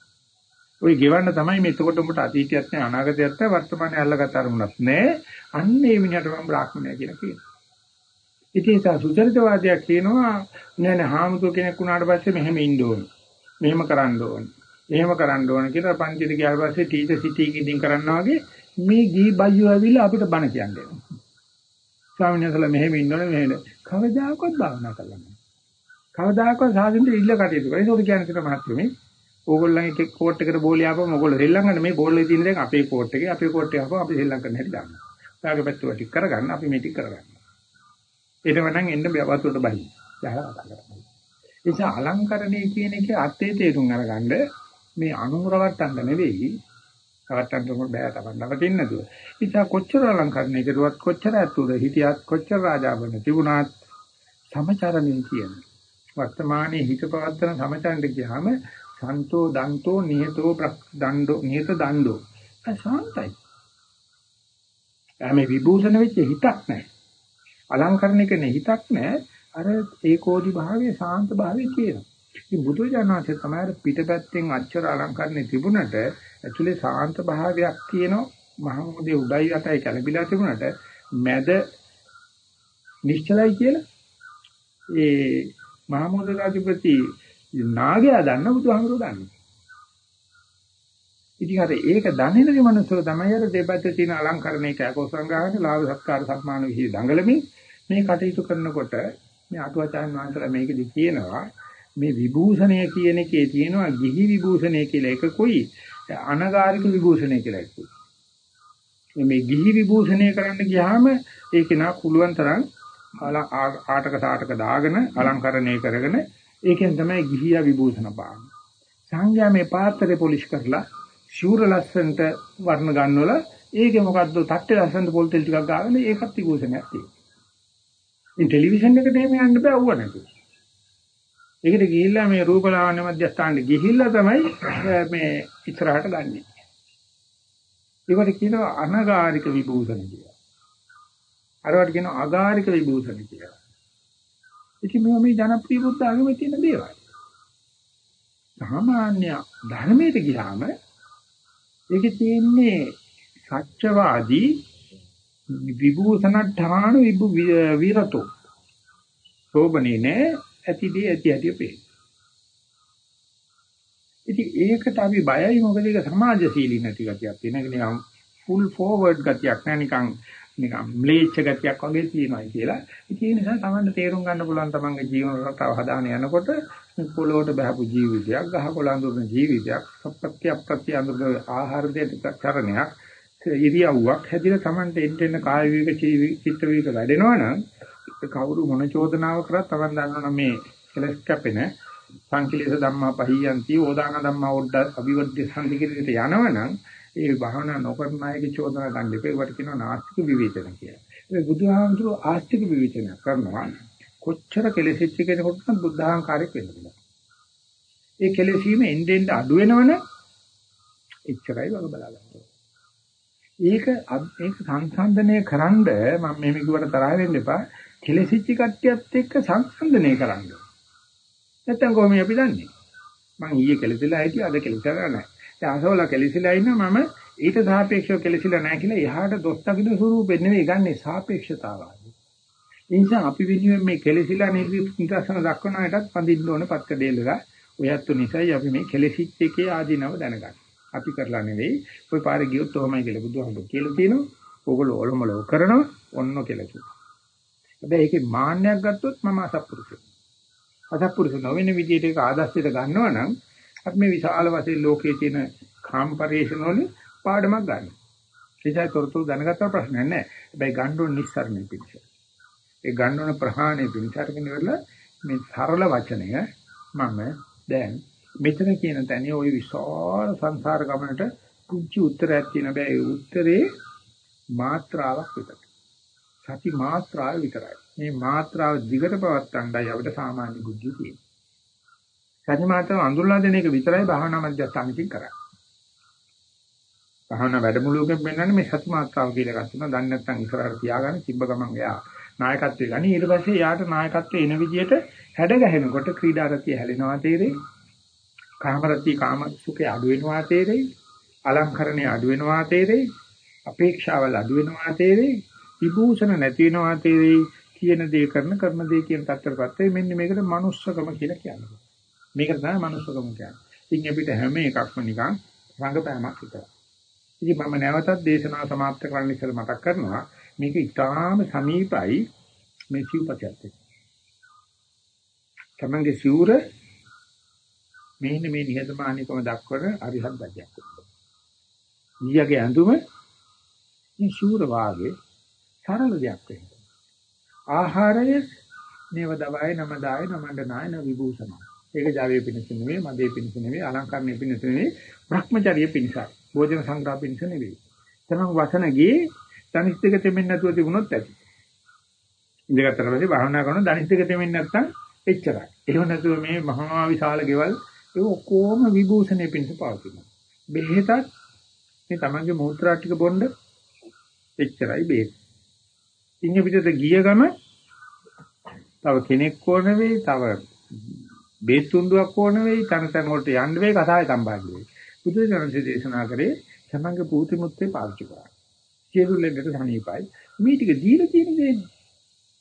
ওই ගෙවන්න තමයි මේ එතකොට උඹට අතීතයත් නැහැ අනාගතයත් නැහැ වර්තමානයේ අල්ලගත් අරමුණක් නැහැ. අන්න ඒ මිනිහට මම බ්‍රාහ්මණය කියලා කියනවා. ඉතින් ඒ සුචරිතවාදයක් කියනවා නෑ නෑ හාමුදුර කෙනෙක් වුණාට පස්සේ මෙහෙම ඉන්න ඕනේ. මෙහෙම කරන්න ඕනේ. එහෙම කරන්න ඕනේ කියලා පන්තිට ගියාට පස්සේ ටීචර් සිටි එකකින් කරනවා වගේ මේ ගී බයියෝ ඇවිල්ලා අපිට බණ කියන්නේ. ස්වාමීන් වහන්සේලා මෙහෙම ඉන්නවනේ මෙහෙම. කවදාකවත් භාවනා කරලා නැහැ. කවදාකවත් සාධනෙට ඉල්ල කටයුතු කරා. ඒකට කියන්නේ තියෙන මහත්මේ මේ ඕගොල්ලන්ගේ කෝට් එකට බෝලිය ආපම ඕගොල්ලෝ හෙල්ලම් ගන්න මේ බෝල් එකේ තියෙන දේ අපේ කෝට් එකේ අපේ කෝට් එක ආපම අපි හෙල්ලම් කරන්න හැටි දාන්න. ඔයාගේ පැත්තට ටික කරගන්න අපි මේ ටික කරගන්න. ඊට වඩා එන්න වතුරට බහි. දාලා කතා කරන්න. ඒ නිසා අලංකරණය කියන එකේ අර්ථය තේරුම් අරගන්න මේ අනුරවට්ටන්න නෙවෙයි නවත්තන්න උඹ බෑ තමයි නවතින්න නැතුව. ඉතින් කොච්චර අලංකරණය කරුවත් කොච්චර ඇතුළ හිටියත් කොච්චර රාජාවන තිබුණත් සමචරණය කියන වර්තමානයේ හිත පවත්තන සමචරණයට ගියාම සන්තෝ දන්තෝ නියතෝ දණ්ඩෝ නියත දණ්ඩෝ අසාන්තයි. එහම විභූෂණ වෙච්ච හිතක් නැහැ. අලංකරණයක හිතක් නැහැ. අර ඒකෝදි භාවයේ සාන්ත භාවයේ තියෙනවා. ඉතින් බුදුජානනාථ තමයි පිටපැත්තෙන් අච්චර අලංකරණේ තිබුණට ඇතුලේ සාන්ත භාවයක් තියෙනවා. මහමුදේ උඩයි අතයි කැළඹිලා තිබුණට මැද නිශ්චලයි කියලා. ඒ මහමුදේ රාජපති නාගයා දන්න බුදුහාමුදුරුවෝ දන්නේ. ඉතින් අර ඒක දන්නේ නැති මනුස්සයෝ තමයි අර දෙපැත්තේ තියෙන අලංකරණේ කැකෝ සංග්‍රහණය ලාභ සත්කාර සම්මාන විහි දඟලමින් මේ කටයුතු කරනකොට මේ අටුවචාන් වහන්සේලා මේකෙදි කියනවා මේ විභූෂණය කියන එකේ තියෙනවා ගිහි විභූෂණය කියලා එකකුයි අනගාരിക විභූෂණය කියලා එකකුයි. මේ ගිහි විභූෂණය කරන්න ගියාම ඒක නා කුලුවන් තරම් ආටක සාටක දාගෙන අලංකරණය කරගෙන ඒකෙන් තමයි ගිහියා විභූෂණ පාන්නේ. සංඥා මේ පාත්‍රේ පොලිෂ් කරලා ශූර ලස්සන්ට වර්ණ ගන්නවල ඒකේ මොකද්ද තට්ටේ ලස්සන්ට පොල් තෙල් ටිකක් ගාගෙන ඒකත් විභූෂණයක් තියෙනවා. ඉතින් ටෙලිවිෂන් එකට එහෙම යන්න බෑ වුණ නැතු. ඒකට ගිහිල්ලා මේ රූපලාවන්‍ය මධ්‍යස්ථානට ගිහිල්ලා තමයි මේ ඉස්සරහට ගන්නෙ. ඒකට කියනවා අනගාരിക විභූෂණ කියලා. අරවට කියනවා අගාരിക විභූෂණ කියලා. ඉතින් මේවා මේ ජනප්‍රිය බුද්ධ ආගමේ තියෙන දේවල්. සාමාන්‍ය ධර්මයට ගියාම ඒකේ තියෙන්නේ සත්‍යවාදී විභූෂණ ඨාන විභු විරතෝ සෝබනේ නෑ ඇතිදී ඇති ඇති පේ. ඉතින් ඒකට අපි බයයි මොකද ඒක සමාජශීලී නැති ගතියක් තියෙන. ඒක නිකන් ෆුල් ෆෝවර්ඩ් ගතියක් නෑ නිකන් නිකන් ම්ලේච්ඡ ගතියක් වගේ තියෙනවා කියලා. ඉතින් ඒ නිසා Tamanne තේරුම් ගන්න පුළුවන් Tamanගේ ජීවන රටාව හදාගෙන යනකොට පොළොවට බහපු ජීවිතයක්, ගහකොළ අඳුරන ජීවිතයක්, සප්‍රත්‍ය අප්‍රත්‍ය අඳුරන ආහාර දෙක චරණයක් ඉරියව්වක් හැදිලා Tamante එන්න එන්න කාය විවේක චිත්ත විවේක වැඩෙනවනම් කවුරු මොන චෝදනාව කරත් Taman දන්නවනම් මේ කෙලස් කැපෙන සංකලේශ ධම්මා පහියන්ති ඕදාන ධම්මා ඔඩ අභිවර්ධි සංදිකිරිට යනවනම් ඒ භාවනා නොකරන අයගේ චෝදනා ගන්න එපා ඒකට කියනවා නාස්තික විවේචන කියලා. ඒ බුදුහාමුදුරුවෝ ආස්තික විවේචන කරනවා කොච්චර කෙලෙසිච්ච කෙනෙකුට නම් බුද්ධාංකාරයක් වෙන්න පුළුවන්. ඒ කෙලෙසීම එන්න එන්න අඩු වෙනවනම් එච්චරයි වග බලා ගන්න. ඒක ඒක සංසන්දනය කරන්ඩ මම මේ කිව්වට තරහ වෙන්න එපා. කෙලසිච්ච කට්ටියත් එක්ක සංසන්දනය කරන්න. නැත්තම් කොහොමද අපි දන්නේ? මං ඊයේ කෙලසිලා හිටියා අද කෙලසිලා නැහැ. දැන් අසවල කෙලසිලා ඉන්නවා මම ඊට සාපේක්ෂව කෙලසිලා නැහැ කියලා එහාට දොස් දකින්න ස්වරූපෙ නෙවෙයි ගන්නෙ සාපේක්ෂතාවයි. ඒ නිසා අපි වෙනුවෙන් මේ කෙලසිලා නිදර්ශන දක්වනකටත් පඳින්න ඕනේ පත්කඩේලලා. ඔයත් නිසායි අපි මේ කෙලසිච්ච එකේ ආධිනව දැනගන්නේ. අපි කරලා නෙවෙයි ඔය පාරේ ගියොත් ඔහමයි කියලා බුදුහාමුදුරු කියලා තියෙනවා. ඕගොල්ලෝ ඔලොමලව කරනවා ඔන්න කියලා කියනවා. හැබැයි ඒකේ මාන්නයක් ගත්තොත් මම අසත්පුරුෂයෙක්. අසත්පුරුෂ නොවන විදිහට ඒක ආදර්ශයට ගන්නවා නම් අපි මේ විශාල වශයෙන් ලෝකයේ තියෙන කාම පරිේශන වල පාඩමක් ගන්නවා. ඒසයි තොරතුරු දැනගත්තා ප්‍රශ්නයක් නැහැ. හැබැයි ගන්න ඕන නිස්සරණය පිණිස. ඒ ගන්න ඕන ප්‍රහාණය පිණිස අරගෙන ඉවරලා මේ සරල වචනය මම දැන් මෙතන කියන තැනේ ওই විශාල සංසාර ගමනට පුංචි උත්තරයක් තියෙන බෑ ඒ උත්තරේ මාත්‍රාවක් විතරයි. සති මාත්‍රාව විතරයි. මේ මාත්‍රාව දිගට පවත්තණ්ඩයි අපිට සාමාන්‍ය බුද්ධිය තියෙන්නේ. සති මාත්‍රාව අඳුරලා දෙන එක විතරයි භාවනා මධ්‍යස්ථානකින් කරන්නේ. භාවනා වැඩමුළුවකින් පෙන්වන්නේ මේ සති මාත්‍රාව කියලා එකක් තියෙනවා. දන්නේ නැත්නම් ඉස්සරහට තියාගන්න තිබ්බ ගමන් එයා නායකත්වය ගනි. ඊට පස්සේ යාට නායකත්වය එන විදියට හැඩ ගැහෙනකොට ක්‍රීඩාරතිය හැලෙනවා තේරෙයි. කාමරති කාම සුඛය අඩු වෙනවා තේරෙයි. අලංකරණය අඩු වෙනවා තේරෙයි. අපේක්ෂාවල් අඩු වෙනවා තේරෙයි. විභූෂණ නැති වෙනවා තේරෙයි කියන දේ කරන කරන දේ කියන තත්ත්වයටපත් වෙයි මෙන්න මේකට manussකම කියලා කියනවා. මේකට තමයි manussකම කියන්නේ. ඉතින් අපිට හැම එකක්ම නිකන් රංගපෑමක් විතරයි. ඉතින් මම නැවතත් දේශනාව સમાප්ත කරන්න ඉස්සෙල් මතක් කරනවා මේක ඉතාම සමීපයි මේ සිව්පචත්තට. තමන්ගේ සිවුර මෙන්න මේ නිහතමානීකම දක්වන අරිහත් ධර්මයක්. ඊයගේ ඇඳුම මේ ශූර වාගේ සරල දෙයක් වෙනවා. ආහාරය නේව දවයි නමදාය නමණ්ඩනාය න විභූෂණ. ඒක ජාවේ පිණිස නෙවෙයි, මදේ පිණිස නෙවෙයි, අලංකරණය පිණිස නෙවෙයි, භ්‍රමචර්ය පිණිසයි. භෝජන සංග්‍රහ පිණිස නෙවෙයි. තමන් වසනගේ තනිස් දෙක තෙමෙන්නේ නැතුව තිබුණොත් ඇති. ඉඳගත්තර පස්සේ භාවනා කරන ධනිස් දෙක තෙමෙන්නේ නැත්තම් එච්චරයි. එහෙම නැතුව මේ මහා විශාල ගෙවල් ඒ ඔක්කොම විභූෂණය පිණිස පවතිනවා. බෙහෙතත් මේ තමන්ගේ මූත්‍රා ටික බොන්න එච්චරයි බෙහෙත. ඉන්නේ පිටට ගිය ගම තව කෙනෙක් ඕන වෙයි, තව බේත් තුණ්ඩුවක් ඕන වෙයි, තන තන වලට යන්න වෙයි, කතාවේ සම්බන්ධ වෙයි. බුදුසසුනේ දේශනා කරේ තමන්ගේ පූති මුත්තේ පාවිච්චි කරා. සියලු ලෙඩට සනීපයි. මේ ටික දීලා තියෙන දේ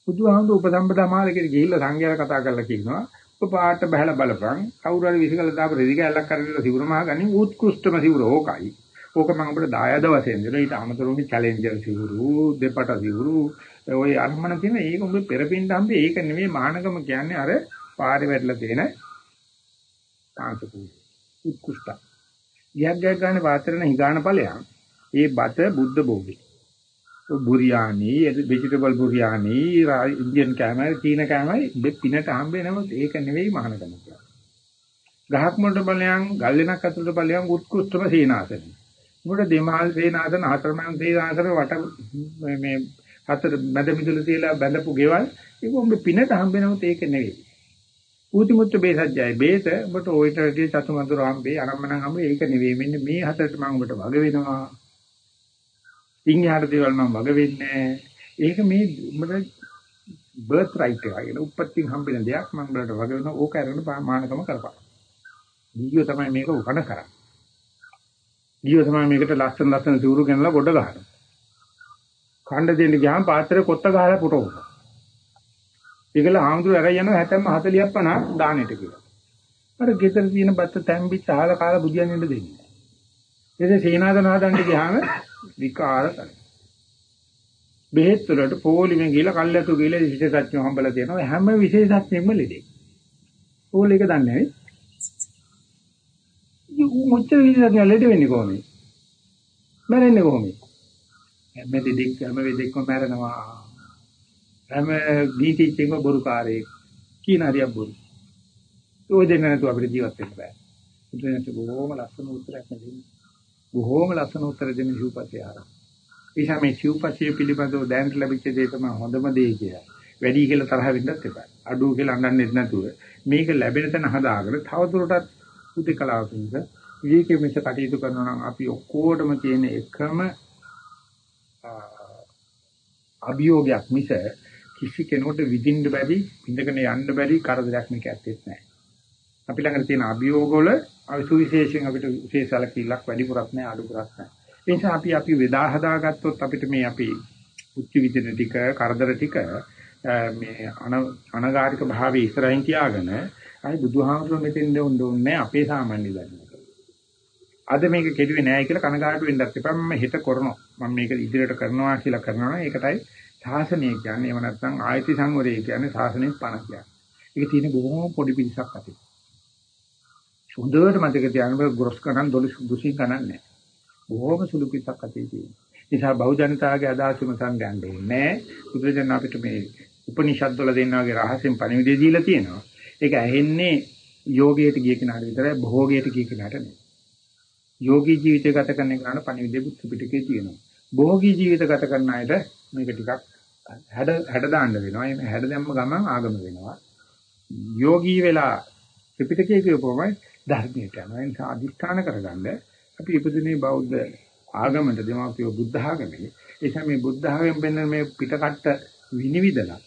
බුදුහාමුදුර උපසම්පදා මාර්ගයේ ගිහිල්ලා සංඝයාට කතා කරලා කියනවා පාට බහලා බලපන් කවුරු හරි විසිකලා දාපු රෙදි කැල්ලක් අරගෙන සිවුර මහගන්නේ උත්කෘෂ්ඨම සිවුර ඕකයි. ඕක මම අපිට දායද වශයෙන් දෙනවා. ඊට අමතරව චැලෙන්ජර් සිවුරු, දෙපට සිවුරු, ওই අරමුණ තියෙන ඒක උඹ පෙරපින්ඩ හම්බේ ඒක නෙමෙයි මහානගම කියන්නේ අර පාරේ වැටලා තියෙන තාංශකූප උත්කෘෂ්ඨ. යක් ගයක් ගන්න වාතරණ හිඟාන ඵලයන් ඒ බත බුද්ධ භෝගේ. බුරියානි ভেජිටබල් බුරියානි ඉන්දියන් කෑමයි චීන කෑමයි මේ පිනට හම්බෙනම ඒක නෙවෙයි මහානගම කියන්නේ. ගහක් මුලට බලයන් ගල් වෙනක් අතුලට බලයන් උත්කෘෂ්ඨම සීනාසන. උඹට දෙමාල් සීනාසන හතරමන් සීනාසන වට මේ හතර මැද මිදුල තියලා බැඳපු ගෙවල් ඒක උඹ පිනට හම්බෙනවොත් ඒක නෙවෙයි. ඌතිමුත්ත බේසජ්ජයි බේත උඹට ඔයිට වැඩි චතුමඳුර හම්බේ අරම්මනම් හම්බේ ඒක නෙවෙයි. මෙන්න මේ හතරට මම උඹට වග වෙනවා. ඉන්හිහට දේවල් මම වග වෙන්නේ ඒක මේ උඹට බර්ත් රයිට් එක කියන උපත්තින් හම්බෙන දෙයක් මම උඹට වග වෙනවා. ඕක අරගෙන මානකම කරපන්. දීගිය තමයි මේක උකන කරන්නේ. දීගිය තමයි මේකට ලස්සන ලස්සන සිවුරු ගෙනලා ගොඩ ගහනවා. කණ්ඩ දෙන්න ගියාම පාත්‍රය කොත්ත ගහලා පුටවනවා. ඒකල ආම්දුර ඇරයි යනවා 70 40ක් 50 දානෙට කියලා. අර ගෙදර තියෙන බත්ත තැම්බිච්ච ආල කාලා බුදියන් ඉන්න දෙන්නේ. එතේ සීනාදන හදන්න ගියාම විකාර කරනවා. බෙහෙත් වලට පොලිමෙන් ගිහලා කල්ැතු ගිහලා විශේෂඥ හම්බලා තියෙනවා හැම විශේෂඥයෙක්ම ලෙඩේ. ඕල් එක දන්නේ නැහැ. යු මුච්ච විශේෂඥ ලෙඩ වෙන්නේ කොහොමද? මැරෙන්නේ කොහොමද? හැම දෙයක් හැම වෙදෙක්ම මැරෙනවා. හැම දීතිච්චෙම බොරුකාරයෙක් කියන හරියක් බොරු. ඔය දෙන්න නැතුව අපිට ජීවත් වෙන්න බෑ. ඉතින් බොහොම ලස්සන උත්තරයක් දෙන්නේ. බොහොම ලස්සන උත්තර දෙන ශිවපතිය ආරා. එيشා මේ ශිවපතිය පිළිබඳව දැනට ලැබිච්ච දේ තමයි හොඳම දේ කියලා. වැඩි කියලා තරහ වෙන්නත් එපා. අඩු කියලා අඬන්නෙත් නැතුව මේක ලැබෙන තැන හදාගෙන තවදුරටත් උදේකලාව පිණිස විවේකයේ මිස කටයුතු කරනවා නම් අපි ඔක්කොටම තියෙන එකම අභියෝගයක් මිස කිසි කෙනෙකුට විඳින්න බැරි, ඉඳගෙන යන්න බැරි කරදරයක් මේක ඇත්තෙත් නැහැ. අපි ළඟ තියෙන අභියෝග වල අවිසුවිශේෂයෙන් අපිට විශේෂ සැලකිල්ලක් වැඩිපුරක් නැහැ, අඩුපුරක් නැහැ. ඒ නිසා අපි අපි වේදා හදාගත්තොත් අපිට මේ අපි උච්ච විදින ටික, කරදර ටික මේ අනගාരിക භාවයේ ඉස්සරහින් තියාගෙන අයි බුදුහාමුදුරුවෝ මෙතෙන් දෙන්නේ අපේ සාමාන්‍ය ධර්ම. අද මේක කෙරුවේ නෑ කියලා කනගාටු වෙන්නත් එපා. මම හෙට කරනවා. මම මේක ඉදිරියට කරනවා කියලා කරනවා නම් ඒකටයි ශාසනය කියන්නේ. එහෙම නැත්නම් ආයති සංවරය කියන්නේ ශාසනයෙන් පණ කියන්නේ. ඒක තියෙන බොහොම පොඩි පිටසක් අතේ. හොඳට මතක තියාගන්න ග්‍රොස් ගණන් දොළි දුසි ගණන් නෑ. බොහොම සුළු පිටසක් අතේ තියෙන. නිසා බහුජනතාවගේ අදහසම සංගයන්න ඕනේ. බුදුරජාණන් අපිට මේ උපනිෂද් වල දෙන්නා වගේ රහසෙන් පණිවිඩය දීලා තියෙනවා. ඒක ඇහෙන්නේ යෝගයට ගිය කෙනාට විතරයි භෝගයට ගිය කෙනාට නෙවෙයි. යෝගී ජීවිතය ගත කරන කෙනාට පණිවිඩය ත්‍රිපිටකයේ තියෙනවා. භෝගී ජීවිත ගත කරන අයට මේක ටිකක් හැඩ හැඩ දාන්න වෙනවා. මේ හැඩ දැම්ම ගමන් ආගම වෙනවා. යෝගී වෙලා ත්‍රිපිටකයේ කියපුවම ධර්මයට යනවා. ඒ නිසා අදිස්ථාන කරගන්න අපි ඉපදුනේ බෞද්ධ ආගමකට දෙමාපියෝ බුද්ධ ආගමේ. ඒ නිසා මේ බුද්ධ ආගමෙන් වෙන මේ පිටකට්ට විනිවිදලා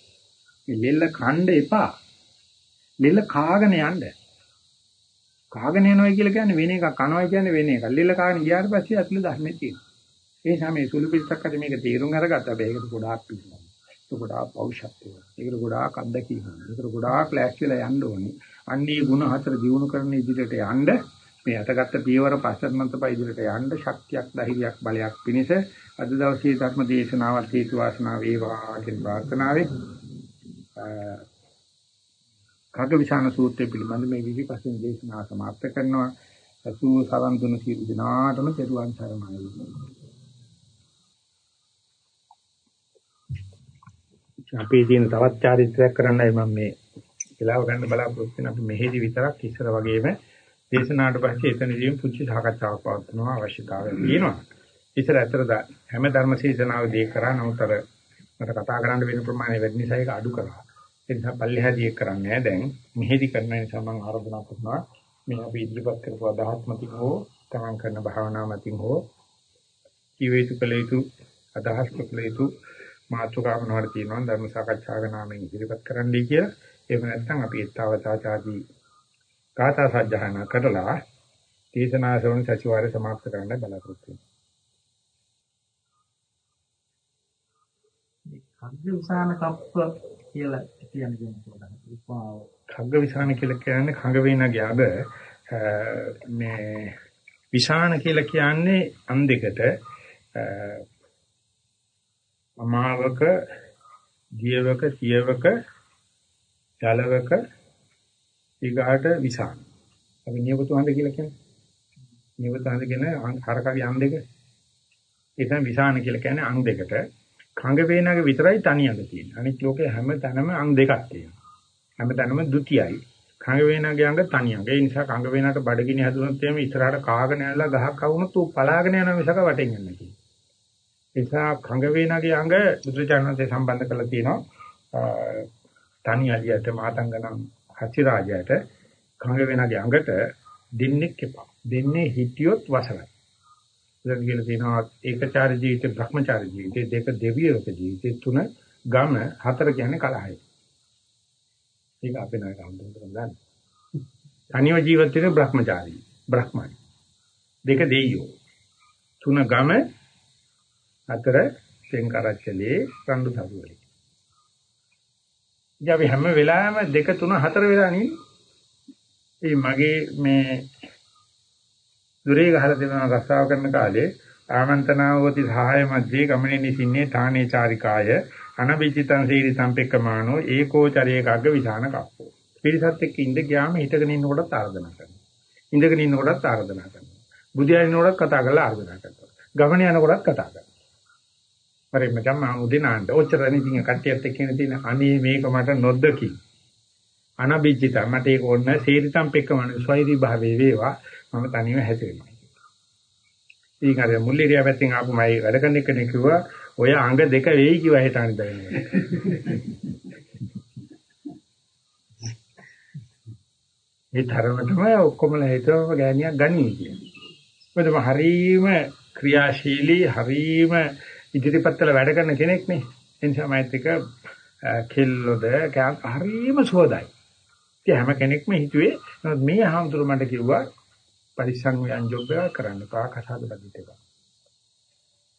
මේ ලෙල්ල කණ්ඩ එපා. ලෙල්ල කාගෙන යන්න. කාගෙන යනවා කියලා කියන්නේ වෙන එකක් කනවා කියන්නේ වෙන එකක්. ලෙල්ල කාගෙන ගියාට පස්සේ අතුල ධර්මයේ තියෙනවා. ඒ නිසා මේ සුළු පිටසක් අද මේක තේරුම් අරගත්තා. මේකට ගොඩාක් පිළිගන්නවා. ඒක ගොඩාක් පෞෂත්වය. ඒකට ගොඩාක් අත්දැකීම්. ඒකට ගොඩාක් ලෑස්ති වෙලා යන්න ඕනේ. අන්නේ ಗುಣ හතර දිනු කරන ඉදිරියට යන්න මේ අතගත්ත පියවර පස්සන්මන්තප ඉදිරියට යන්න ශක්තියක් ධෛර්යයක් බලයක් පිණිස අද දවසේ ධර්ම දේශනාවත් හේතු වාසනා වේවා කියන ප්‍රාර්ථනාවෙන් කග්ගවිශාන සූත්‍රය පිළිබඳ මේ විවිපස්සින් දේශනාව සමාප්ත කරනවා. අසු සරන් දුන සියලු දිනාටම පෙරුවන් සරණයි. අපේ තියෙන තවත් චාරිත්‍රාක් කරන්නයි මම මේ වෙලාව ගන්න බලාපොරොත්තු වෙන අපි මෙහෙදි විතරක් ඉස්සර වගේම දේශනාවට පස්සේ එතනදීම පුංචි සාකච්ඡාවක් පවත්වනවා අවශ්‍යතාවය තියෙනවා. ඉස්සර ඇත්තට හැම ධර්ම ශීසනාවදී කරා නමුත් අර මට කතා කරන්න වෙන ප්‍රමාණය වැඩි නිසා ඒක අඩු කරා. ඒ නිසා පල්ලෙහාදී කරන්නේ නැහැ දැන් මෙහෙදි කරන නිසා මම ආරාධනා කරනවා මේ අපි ඉදිරිපත් කරපු අදහස් මතින් හෝ තමන් කරන භාවනා මතින් හෝ ජීවිත කළ යුතු අදහස් කළ යුතු මාතෘකාව මොනවද තියෙනවා ධර්ම සාකච්ඡාවක නාමයෙන් ඉදිරිපත් කරන්නයි කියලා එහෙම නැත්නම් අපි ඒතාවතාචාදී කාථා සජ්ජහන කරලා දේශනා ශ්‍රවණ සතිವಾರය સમાપ્ત කරන්න බලාපොරොත්තු වෙනවා. කබ්බුසාන කප්ප කියලා කියන්නේ කොහොමද? උපාව කග්ග විසාන කියලා කියන්නේ කඟ වේනගේ අග මේ විසාන කියලා කියන්නේ අන් දෙකට අමාවක දියවක සියවක ජලවක ඊගාට විසාන. අපි නියපොතු හඳ කියලා කියන්නේ. නියපොතු හඳ කියන්නේ හරකගේ අන් දෙක. ඒ තමයි විසාන කියලා කියන්නේ අන් දෙකට. කඟ වේනගේ විතරයි තනි අඟ තියෙන්නේ අනිත් ලෝකේ හැම තැනම අං දෙකක් තියෙනවා හැම තැනම ဒ ුතියයි කඟ වේනගේ අඟ තනි අඟ. ඒ නිසා කඟ වේනට බඩගිනි හැදුනොත් එimhe ඉස්සරහට කාගෙන යනලා ගහක් අවුනොත් ඌ පලාගෙන යන මිසක වටෙන් යන්නේ නැහැ. ඒ නිසා කඟ වේනගේ අඟ බුදුචානන්සේ සම්බන්ධ කරලා තියෙනවා තනි අලියට මාතංගනම් හචි රාජයට කඟ වේනගේ අඟට දෙන්නෙක් එපා. දෙන්නේ හිටියොත් වසරයි. ඉතින් කියලා තියෙනවා ඒකචාර ජීවිතේ භ්‍රමචාර ජීවිතේ දෙක දෙවියක ජීවිතේ තුන ගම හතර කියන්නේ කලහයි. ඒක අපේ නායක හම්බුනට ගන්න. තනිව ජීවත් වෙන බ්‍රහ්මචාරී බ්‍රහ්මයි. දෙක දෙයියෝ. තුන ගම හතර තෙන්කරච්චලේ රණ්ඩු සරුවලේ. ඉතින් හැම වෙලාවෙම දෙක තුන හතර වෙලා නේ. ඒ මගේ මේ දුරේ ගහලා දෙන රස්සාව කරන කාලේ ආමන්ත්‍රණාවෝති සහාය මැද්දේ ගමනේ නිසින්නේ තානේ චාරිකාය අනබිචිතං සීරි සම්පෙක්කමානෝ ඒකෝචරයේ කග්ග විසාන කප්පෝ. පිරිසත් එක්ක ඉඳ ගියාම හිටගෙන ඉන්නකොටත් ආර්දනා කරනවා. ඉඳගෙන ඉන්නකොටත් ආර්දනා කරනවා. බුදියා ඉන්නකොටත් කතා කරලා ආර්දනා කරනවා. ගමන යනකොටත් කතා කරනවා. මරේ මචං මම උදිනාන්ට ඔච්චරනේ ඉතින් කට්ටියත් එක්ක ඉන්න තියෙන අනේ මේක මට නොදකි. අනබිචිත මට ඒක ඕන සීරි සම්පෙක්කමානෝ ස්වෛරී භාවයේ වේවා මම තනියම හැදෙනවා. ඉතින් අර මුල්ලිරියා පැත්තෙන් ආපු මයි වැඩ කරන කෙනෙක් කිව්වා ඔය අංග දෙක වෙයි කිව්වා හිට අනිත් දවසේ. ඒ තරමටම ඔක්කොමලා හිතුවම ගෑණියක් ගන්නී කියන්නේ. මොකද මම හරීම ක්‍රියාශීලී හරීම ඉදිරිපත්තල වැඩ කරන කෙනෙක් නේ. ඒ නිසා මයිත් එක කෙල්ලොද හරීම සුවදයි. ඉතින් හැම කෙනෙක්ම හිතුවේ මේ හාමුදුරුවෝ මට කිව්වා පරිසං ව්‍යං ජොබ් එක කරන්න පා කසාද බදිට එක.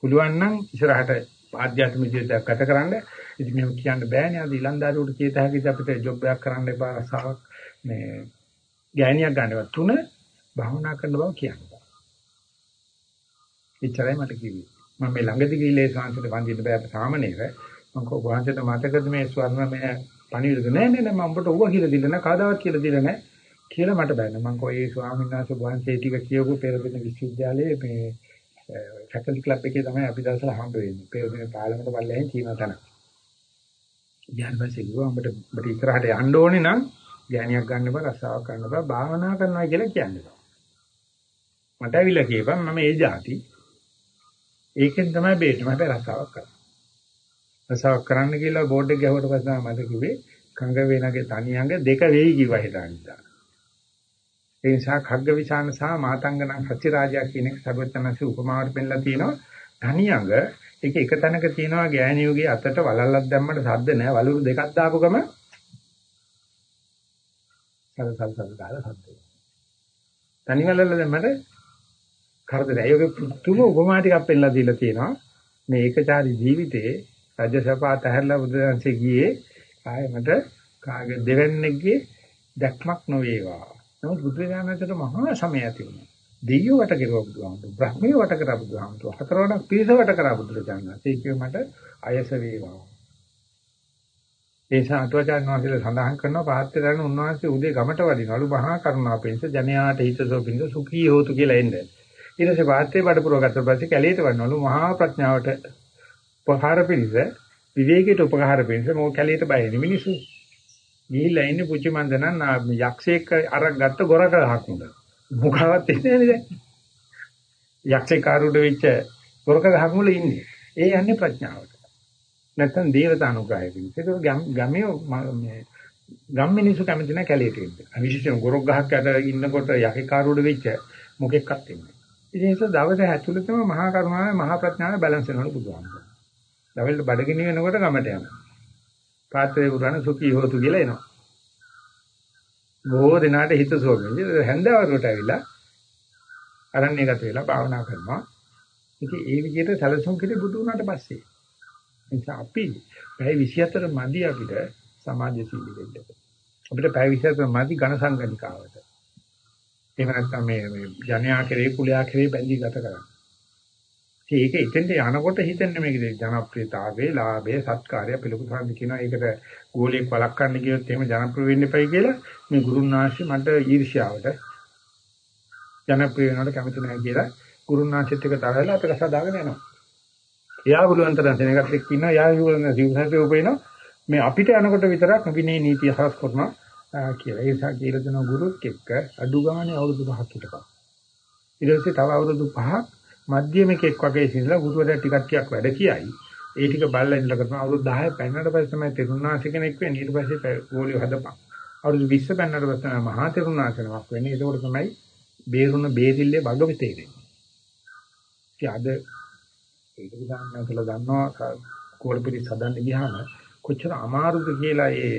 පුළුවන් නම් ඉස්සරහට ආධ්‍යාත්මික ජීවිතයක් ගත කරන්න. ඉතින් මේක කියන්න බෑනේ. අද ඊලන්දාරුවට කියත හැකිද අපිට ජොබ් එකක් කරන්න එපා රසාවක් මේ ගෑණියක් ගන්නව තුන භවනා කරන බව කියනවා. එච්චරයි මට කිව්වේ. මම මේ ළඟදී ගිහිල්ලා ඒ ශාන්තිට වඳින්න බෑ සාමනීර. මම කෝ වහන්සේට මතකද මේ ස්වර්ණමය පණිවිඩ නෑ නෑ නෑ මම ඔබට ඕවා කියලා දෙන්න නෑ කවදාවත් කියලා දෙන්න නෑ කියලා මට බෑන. මම කෝ ඒ ස්වාමීන් වහන්සේ වහන්සේ ටික කියවපු පෙරදින විශ්වවිද්‍යාලයේ මේ ෆැකල්ටි ක්ලබ් එකේ තමයි අපි දවසල හම්බ වෙන්නේ. පෙරදින පාර්ලිමේන්ත පල්ලෙන් තියෙන තැන. ඥානපසේ ගිහුවා අපිට අපිට ඉස්සරහට යන්න ඕනේ නම් ඥානියක් ගන්න බෑ රසාවක් ගන්න බෑ භාවනා කරනවා කියලා කියන්නේ. මට ඇවිල්ලා කියපන් මම ඒ જાති. ඒකෙන් තමයි බේට මට රසාවක් කරන්න. රසාවක් කරන්න කියලා බෝඩ් එක ගැහුවට පස්සේ මම මට කිව්වේ කංග වේනගේ තනි අඟ දෙක වෙයි කිව්වා හිතානිතා. ඒ නිසා khaggavisana සහ මාතංගන සත්‍යරාජයා කියන එක සර්වඥාන්සේ උපමාවට පෙන්නලා තියෙනවා. ධනියඟ ඒක එක තැනක තියෙනවා ගෑණියෝගේ අතට වලල්ලක් දැම්මට සද්ද නැහැ. වලුරු දෙකක් දාපු ගම සල් සල් සල් දාලා සද්ද. තනි වලල්ල දැම්මට කරදරයි. ඒක පුදුම උපමා ටිකක් පෙන්නලා දීලා තියෙනවා. මේ ඒකචාරී ජීවිතේ රජසපාත ඇහැරලා බුදුන්සේ ගියේ ආයෙමට කාගේ දෙවන්නේගේ දැක්මක් නොවේවා. නමුත් බුදුරජාණන්ට මහා සමය ඇති වුණා. දෙයියෝ වට කෙරුවා බුදුහාමුදුරුවෝ. බ්‍රහ්මියෝ වට කරා බුදුහාමුදුරුවෝ. හතරවණක් පිරිස වට කරා බුදුරජාණන්. ඒ කිව්ව මට අයස වේවා. ඒ සාතුචාන් වහන්සේලා සඳහන් කරනවා පාත්‍රයන් උන්වහන්සේ උදේ ගමට වදිනවලු මහා කරුණාපෙන්ස ජනයාට හිතසෝ බින්ද සුඛී හෝතු කියලා එන්නේ. ඊට පස්සේ පාත්‍රේ බඩ පුරව ගත්ත පස්සේ කැලේට වන්නවලු මහා ප්‍රඥාවට උපකාර පිණිස විවේකයට උපකාර පිණිස මොකද කැලේට බයිනේ මිනිස්සු. ගිහිල්ලා ඉන්නේ පුචි මන්දනන් යක්ෂයෙක් අරක් ගත්ත ගොරක ගහක් උඩ. මොකවත් ඉන්නේ නැහැ නේද? යක්ෂයෙක් ආරුඩ වෙච්ච ගොරක ගහක් මුල ඉන්නේ. ඒ යන්නේ ප්‍රඥාවට. නැත්තම් දේවතානුග්‍රහයකින්. ඒක ගමේ මේ ගම් මිනිස්සු කැමති නැහැ කැලේට එන්න. විශේෂයෙන් ගොරක් ගහක් යට ඉන්නකොට යකෙක් ආරුඩ වෙච්ච මොකෙක්වත් ඉන්නේ. ඉතින් ඒක දවසේ ඇතුළතම මහා කරුණාවේ මහා ප්‍රඥාවේ බැලන්ස් වෙනවලු බුදුහාමුදුරුවෝ. දවල්ට බඩගිනි වෙනකොට ගමට යනවා. පාත්‍රේ පුරාණ සුඛී හොතු කියලා එනවා. බොහෝ දිනාට හිත සෝගෙන්නේ හැන්දවරුවට ඇවිල්ලා අරණ්‍යගත වෙලා භාවනා කරනවා. ඉතින් ඒ විදිහට සැලසුම් කෙරේ බුදු වුණාට පස්සේ නිසා අපි පැය 24 මදි අපිට සමාජශීලී වෙන්න. අපිට පැය 23 මදි ඝන සංගණිකාවට. එහෙම නැත්නම් මේ මේ ජනයා කෙරේ කුලයා කෙරේ බැඳී ගත කරන්නේ. ඒක එතෙන්ට යනකොට හිතන්නේ මේක ජනප්‍රියතාවයේ ලාභයේ සත්කාරය පිළිකුසාන්ති කියනවා. ඒකට ගෝලියක් වළක්වන්න ගියොත් එහෙම ජනප්‍රිය වෙන්න එපයි කියලා මේ ගුරුනාංශي මට ඊර්ෂ්‍යාවට ජනප්‍රිය වෙනවට කැමති නැහැ කියලා ගුරුනාංශෙත් එක තරහලා අපේ කතා දාගෙන යනවා. එයා බුලුවන් තරම් දෙනකත් එක්ක ඉන්නවා. යා යුවන සිව්සන්සේ උපේනවා. මේ අපිට යනකොට විතරක් විනය නීතිය හරස් කරනවා කියලා. ඒ නිසා කියලා දෙන ගුරුත් එක්ක අඩු ගානේ අවුරුදු 5ක් හිටපන්. ඊට පස්සේ තව අවුරුදු 5ක් මධ්‍යමිකෙක් වගේ ඉඳලා ගුරුවරයා ටිකක් ටිකක් වැඩ කියයි. ඒ ටික බල්ලා ඉඳලා කරන අවුරුදු 10 පෙන්නට පස්සේ තමයි තෙරුණාසි කෙනෙක් වෙන්නේ. ඊට පස්සේ ගෝලිය හදපන්. අවුරුදු 20 පෙන්නට පස්සේ තමයි මහා තෙරුණාසනමක් වෙන්නේ. ඒකෝට තමයි බේරුණ බේරිල්ලේ බග තේරෙන්නේ. ඉතින් අද ඒක උදාහරණයක් කියලා දන්නවා කෝලපිරි සදන්න ගියාම කොච්චර අමාරුද කියලා ඒ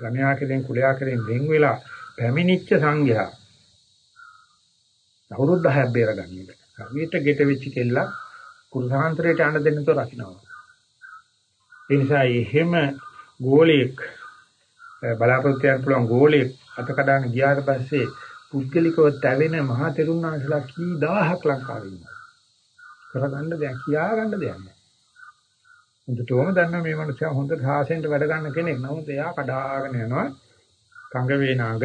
ගණයා කෙරෙන් කුලයා කෙරෙන් වෙන් වෙලා පැමිණිච්ච සංඝයා අවුරුදු 10ක් බේරගන්නේ. කවියට ගෙට වෙච්ච කෙල්ල කුරුසාන්තරයට යන්න දෙන්නතෝ රකින්නවා. ඒ නිසා එහෙම ගෝලයක් බලාපොරොත්තු වෙන්න පුළුවන් ගෝලයක් අත කඩන ගියාට පස්සේ පුද්ගලිකව තැවෙන මහා තෙරුණාසලා කී දහහක් ලංකාවේ ඉන්නවා. කරගන්න දෙයක් කියාගන්න දෙයක් නැහැ. හොඳටම දන්න මේ මනුස්සයා හොඳ සාසෙන්ට වැඩ ගන්න කෙනෙක්. නමුත් එයා කඩාගෙන යනවා කංග වේනාග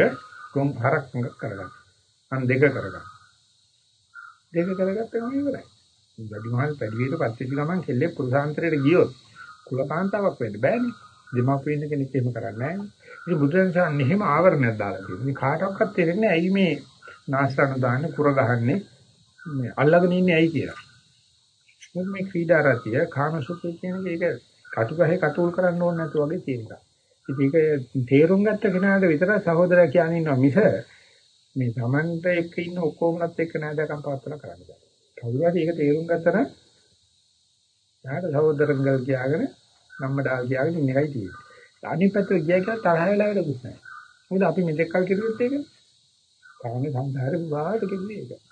කොම් හරක් කරගන්න. අන් දෙක කරගන්න. දෙක කරගත්තම ඉවරයි. වැඩිමහල් පැඩිවියට පත් වෙච්ච ගමන් කෙල්ලේ පුරුසාන්තරයට ගියොත් කුලකාන්තාවක් වෙන්න බෑනේ. දෙමාපියන් කෙනෙක් එහෙම කරන්නේ නැහැ. ඉතින් බුදුරජාණන් එහෙම ආවරණයක් දාලා තියෙනවා. මේ කාටවත් තේරෙන්නේ ඇයි මේ නාස්තන දාන්නේ කුර ගහන්නේ මේ අල්ලගෙන ඉන්නේ ඇයි කියලා. මොකද මේ ක්‍රීඩා රතිය කාමසුඛය කියන එක ඒක කටුගහේ කටුල් කරන්න ඕනේ නැතු වගේ තියෙනවා. ඉතින් ඒක තේරුම් ගත්ත කෙනාට විතරයි සහෝදරයා කියන්නේ ඉන්නවා මිස මේ Tamanට එක්ක ඉන්න ඔක්කොමලත් එක්ක නෑදකම් පවත්වලා කරන්න බෑ. කවුරු හරි ඒක තේරුම් ගත්තා නම් යාට සහෝදරංගල් කියාගෙන නම්මඩාල් කියාගෙන ඉන්න එකයි තියෙන්නේ. අනිත් පැත්තට ගියා කියලා තරහ වෙලා වැඩකුත් නෑ. මොකද අපි මෙතෙක් කල් කිරුවෙත් ඒක. කාමේ සංසාරේ වාට කිව්වේ ඒක.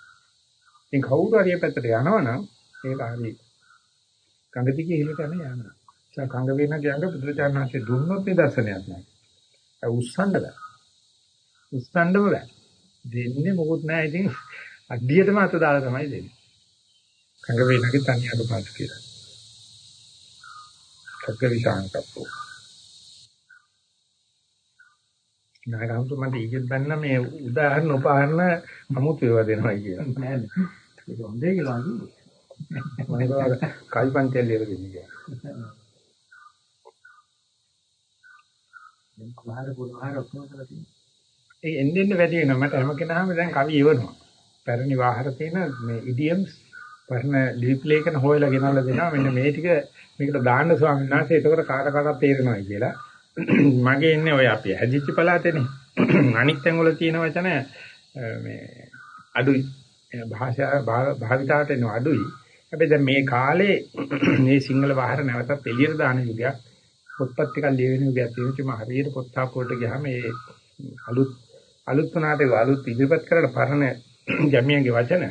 ඉතින් කවුරු හරි පැත්තට යනවනම් ඒක හරි. ගඟ දිගේ ඉහළට යන යනවා. ඒ කංග වෙන කියන්නේ බුදුචානන්සේ දුන්නොත් නිදර්ශනයක් නෑ. ඒ උස්සන්න බෑ. උස්සන්නම බෑ. දෙන්නේ මොකුත් නෑ ඉතින් අඩියටම අත දාලා තමයි දෙන්නේ. කංග වේනගේ තනිය අඩපාත කියලා. කග්ගවිශාංකප්පෝ. නාගම්තු මට ඊගෙත් බන්න මේ උදාහරණ උපහරණ අමුතු ඒවා දෙනවා කියලා. නෑ නෑ. ඒක හොඳේ කියලා අන්නේ. මම කල්පන්තය ලියලා දෙන්නේ. දැන් කුමාර පුරාර ඔක්කොම කරලා තියෙනවා. ඒ එන්න එන්න වැඩි වෙනවා. මට හැම කෙනාම දැන් කවි ඉවරනවා. පැරණි වාහර තියෙන මේ ඉඩියම්ස් පරණ ලිප්ලේකන හොයලා ගෙනල්ලා දෙනවා. මෙන්න මේ ටික මේකට දාන්න ස්වාමීන් වහන්සේ එතකොට කාට කාටත් තේරෙනවා කියලා. මගේ ඉන්නේ ඔය අපි හැදිච්ච පළාතේනේ. අනිත් තැන් වල තියෙන වචන මේ අඩුයි. භාෂා භාවිතාවට එන අඩුයි. හැබැයි දැන් මේ කාලේ මේ සිංහල වාහර නැවතත් එළියට දාන යුගයක් පොත්පත් ටිකක් ලියවෙන යුගයක් තියෙනවා. හරියට පොත් තාපුවට ගියාම මේ අලුත් අලුත් වුණාට අලුත් ඉදිරිපත් කරලා පරණ ගැමියන්ගේ වචන.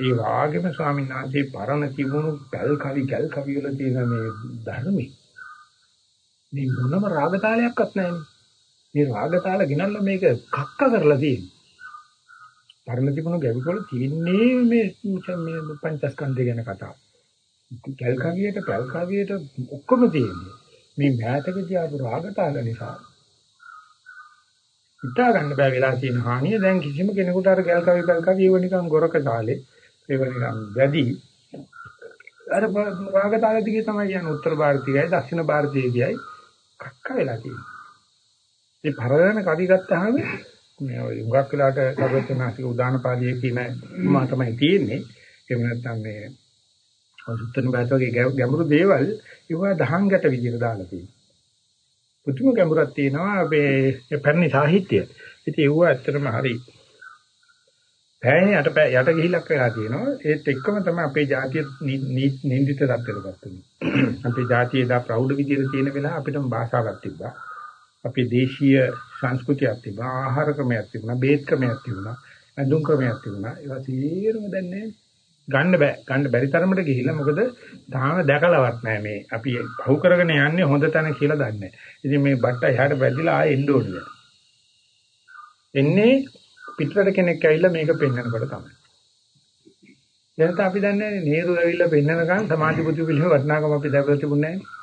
ඒ වාගේම ස්වාමීන් වහන්සේ පරණ තිබුණු පැල් කවි ගල් කවි වල තියෙන මේ ධර්මي මේ මොනම රාග තාලයක්වත් නැහැ මේ රාග තාල ගිනල්ලා මේක කක්ක කරලා තියෙන්නේ. පරණ තිබුණු ගැවිවල තියෙන්නේ මේ මේ පංචස්කන්ධය ගැන කතාව. ගල් කවියට පැල් කවියට ඔක්කොම තියෙන්නේ. මේ මෑතකදී ආපු රාග තාල නිසා හිතා ගන්න බෑ වෙලා තියෙන හානිය. දැන් කිසිම කෙනෙකුට අර ගල් කවි බල් කවි ඒව නිකන් ගොරක තාලේ. ඒව නිකන් වැඩි අර රාග තාලේ දිගේ තමයි යන්නේ උත්තර ಭಾರತීයයි දක්ෂිණ ಭಾರತීයයි කක්ක වෙලා තියෙන්නේ. මේ පරණ කවි ගත්තාම මේ හුඟක් වෙලාට සර්වඥාසික උදාන පාළියේ කියන මා තමයි තියෙන්නේ. එහෙම නැත්නම් මේ උත්තර ಭಾರತයේ ගැඹුරු දේවල් ඒවා දහංගට විදිහට දාලා තියෙනවා. පුදුම ගැඹුරක් තියෙනවා මේ පැරණි සාහිත්‍ය. ඉතින් ඒව ඇත්තටම හරි. පෑනේ යට යට ගිහිලක් වෙලා තියෙනවා. ඒත් එක්කම තමයි අපේ ජාතිය නින්දිත තත්ත්වයකට පත් අපේ ජාතියේ දා ප්‍රෞಢ විදියට තියෙන වෙලාව අපිටම භාෂාවක් තිබ්බා. අපේ දේශීය සංස්කෘතියක් තිබුණා. ආහාර ක්‍රමයක් තිබුණා. බේත් ක්‍රමයක් තිබුණා. ඇඳුම් ක්‍රමයක් තිබුණා. ඒවා සියරම දැන් නැහැ. ගන්න බෑ ගන්න බැරි තරමට ගිහිල්ලා මොකද තාම දැකලවත් නැහැ මේ අපි පහු කරගෙන යන්නේ හොඳ තැන කියලා දන්නේ. ඉතින් මේ බට්ට එහාට වැදිලා ආයෙ එන්න ඕනේ. එන්නේ පිටරට කෙනෙක් ඇවිල්ලා මේක පෙන්වනකොට තමයි. දැන් අපි දන්නේ නේරු ඇවිල්ලා පෙන්නනකන් සමාධි බුදු පිළිම වටිනාකම අපි දැකලා තිබුණේ නැහැ.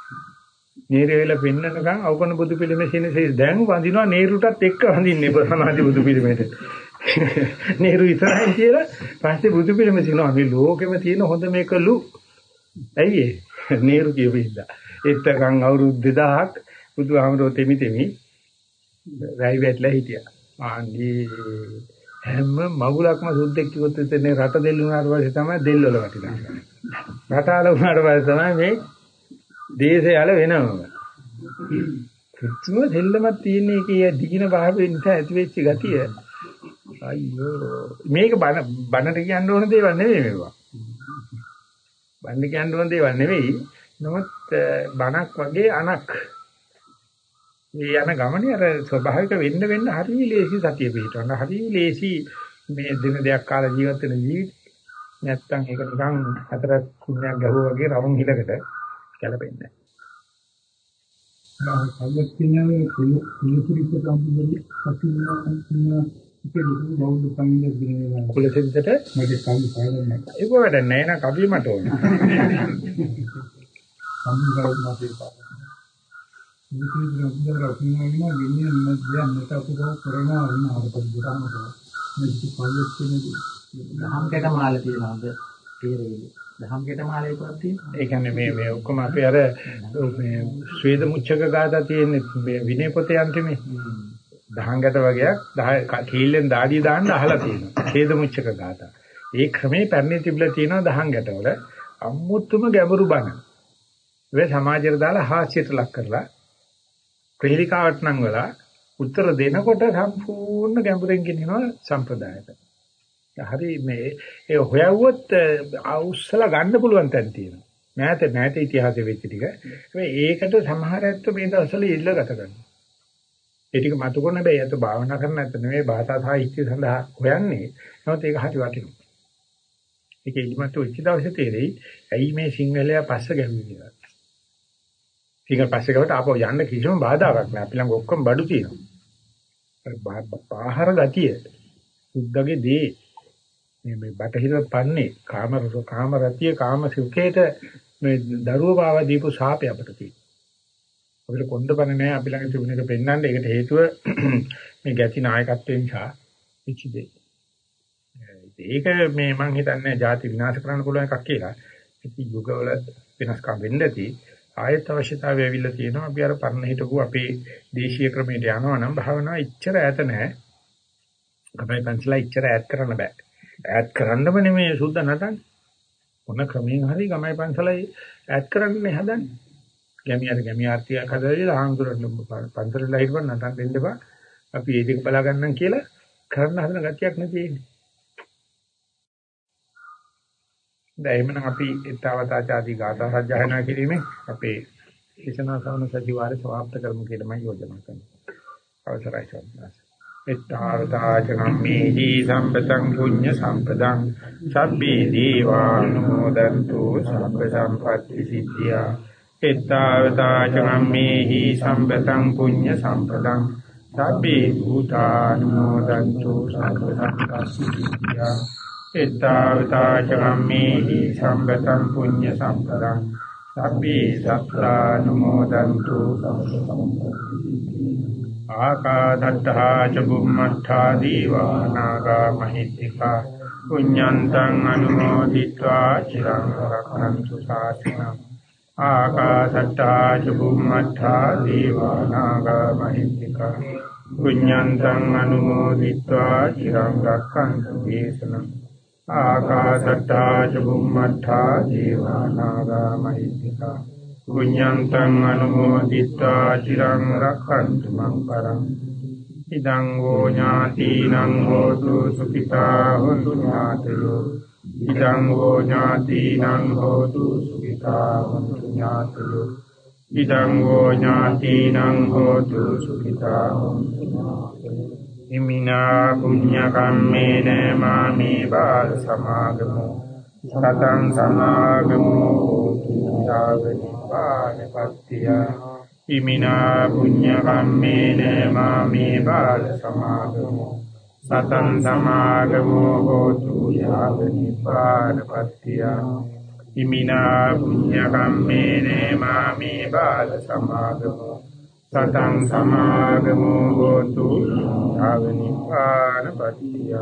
නේරු ඇවිල්ලා පෙන්නනකන් අවකන බුදු පිළිමේ සිනසේ දැන් වඳිනවා නේරුටත් එක්ක වඳින්නේ සමාධි බුදු පිළිමේට. නේරු ඉස්සරහින් කියලා පස්සේ බුදු පිළිමේ සිනවා මේ ලෝකෙම තියෙන හොඳ මේකලු. ඇයි ඒ? නේරු කියපින්දා. එත්තකන් අවුරුදු 2000ක් බුදුහාමරෝ තෙමි තෙමි රැයි වැටලා හිටියා. ආන්දී හැම මගුලක්ම සුද්දෙක් කිව්වොත් ඉතින් රට දෙල්ල වුණාට පස්සේ තමයි දෙල් වල වටිනවා. රටාල වුණාට පස්සේ තමයි මේ දේශය යල වෙනවම. කිසිම දෙල්ලමක් තියෙන එකේ දිගින භාවය නිසා ඇති වෙච්ච ගතිය. අයියෝ මේක බන බනට කියන්න ඕන දේවල් නෙවෙයි මේවා. බන්න කියන්න ඕන දේවල් නෙවෙයි. නමුත් බනක් වගේ අනක් මේ යන ගමනේ අර ස්වභාවික වෙන්න වෙන්න හරිය ලේසි සතිය පිටවන්න හරිය ලේසි මේ දින දෙයක් කාලා ජීවත් වෙන ජීවිත නැත්තම් ඒක නිකන් හතර කුණයක් ගැහුවා වගේ රවුම් හිලකට ගැලපෙන්නේ නැහැ. සම්මත කියන්නේ කුලසිරිත සම්බුද්ධි සතියන ඉතින් බෞද්ධ සංගීත දිනේ කුලසිරිතට මගේ කවුරු පාදන්නේ ඒක වැඩ නැහැ නා කවිය මට ඕනේ. සම්මුඛව මාසේ පාද මේකේ විද්‍යාව රකින්නවා වෙන්නේ නැහැ මෙතන අපුරව කරනවා වෙන ආරපද ගන්න මේක පල්ලෙත් කියන්නේ දහම්කට මාල තියනවාද තේරෙන්නේ දහම්කට මාලේකවත් තියෙනවා ඒ කියන්නේ මේ මේ ඔක්කොම අපේ අර මේ ශ්වේද මුච්චක ගාථා තියෙන මේ විනය පොතේ අන්තිමේ දහංගට වගේක් කීල්ලෙන් දාඩිය දාන්න අහලා තියෙනවා ශ්වේද මුච්චක ගාථා ඒ ක්‍රමේ පැන්නේ තිබිලා තියෙනවා දහංගට වල අමුතුම ගැඹුරු බණ වේ සමාජයට දාලා හාස්‍යයට ලක් කරලා ප්‍රේලිකාවට නම් වෙලා උත්තර දෙනකොට සම්පූර්ණ ගැඹුරෙන් ගෙනියනවා සම්ප්‍රදායට. හරි මේ ඒ හොයවුවොත් අවුස්සලා ගන්න පුළුවන් තැන් තියෙනවා. මෑත මෑත ඉතිහාසෙ වෙච්ච ටික. හැබැයි ඒකට සමහර ඇත්තෝ මේ දවස්වල ඉල්ල ගත කරනවා. ඒ ටික මතු කරන බෑ යත භාවනා කරන්න නැත්නම් නෙවෙයි භාෂා සාහිත්‍ය සඳහා හොයන්නේ. නමුත් ඒක හරි වටිනවා. ඒක ඉල්මතු වෙච්ච දවසේ තේරෙයි ඇයි මේ සිංහලයා පස්ස ගැහුවේ කියලා. ඊට පස්සේ ගවට ආපහු යන්න කිසිම බාධාවක් නැහැ. අපි ළඟ ඔක්කොම බඩු තියෙනවා. ආහාර ගතිය සුද්ධගේ දේ මේ මේ බටහිර පන්නේ කාම කාම රතිය කාම සුඛේට මේ දරුව පාවා දීපු ශාපය අපිට තියෙනවා. අපිට කොන්දපණ නැහැ අපි ළඟ තිබුණ එක පෙන්වන්න. ඒකට හේතුව මේ ගැති නායකත්වයෙන් සා ඉච්චිදේ. ඒක මේ මං හිතන්නේ ಜಾති විනාශ කරන්න පුළුවන් එකක් කියලා. ඉතින් යුගවල වෙනස්කම් වෙන්න ඇති. ආයත් අවශ්‍යතාවය ඇවිල්ලා තියෙනවා. අපි අර පරණ හිටපු අපේ දේශීය ක්‍රමයට යනවා නම් භාවනාව ඉච්චර ඈත නැහැ. අපේ පන්සලා ඉච්චර ඈත් කරන්න බෑ. ඈත් කරන්නම නෙමෙයි සුද්ධ නටන්නේ. මොන ක්‍රමයෙන් හරි ගමයි පන්සලයි ඈත් කරන්නේ හදන්නේ. ගැමියාට ගැමියාර්තියක් හදලා ආහඳුරන්න පන්සලලා හිටපන් නටන්න දෙන්න බා. අපි ඒ දෙක බලා ගන්නම් කියලා කරන්න හදන ගතියක් නෙවෙයි. දැන් එහෙමනම් අපි ඊතාවතාචාදී ගාථා සජ්ජායනා කිරීමෙන් අපේ දේශනා සවන සතිವಾರය සමාප්ත කරමු කියලා මම යෝජනා කරනවා. අවසරයි සම්මාස. ඊතාවතාචනම්මේහි සම්පතං පුඤ්ඤ සම්පදං සබ්බේ දීවානුමෝදන්තු සබ්බ සම්පත්‍ති සිද්ධියා. ඊතාවතාචනම්මේහි සම්පතං පුඤ්ඤ සම්පදං සබ්බේ භූතානුමෝදන්තු සබ්බ සම්පත්‍ති සිද්ධියා. එත්තාවතා චම්මේහි සම්පතං පුඤ්ඤ සම්පතං සබ්බේ සත්තානුමෝදන්තු ආකාදත්තා ච බුම්මත්තා දීවානාගා මහිත්‍තිකා පුඤ්ඤන්තං අනුමෝදිत्वा චිරං රක්ඛන්තු ශාසනං ආකාදත්තා ච බුම්මත්තා දීවානාගා මහිත්‍තිකා පුඤ්ඤන්තං අනුමෝදිत्वा චිරං රක්ඛන්තු දේශනං ආකාශට්ටා ච බුම්මට්ටා දීවානාගා මහිත්‍තිකා පුඤ්ඤන්තං අනුමෝදිත්වා චිරං රක්ඛන්තු මං පරං ඉදං ෝ ඥාතිනං හෝතු සුඛිතා හොන්තු ඥාතයෝ ඉදං ෝ ඥාතිනං හෝතු සුඛිතා හොන්තු ඥාතයෝ ඉදං ෝ ඥාතිනං හෝතු සුඛිතා හොන්තු ඥාතයෝ ඉමිනා පුඤ්ඤ කම්මේන මාමේ බාල සමාගමෝ සතං සමාගමෝ යාවනිපානපත්තිය ඉමිනා පුඤ්ඤ කම්මේන මාමේ බාල සමාගමෝ සතං සමාගමෝ හෝතු යාව නිපානපත්තිය ඉමිනා පුඤ්ඤ කම්මේන මාමි බාල සමාගමෝ සතං සමාගමෝ හෝතු යාව නිපානපත්තිය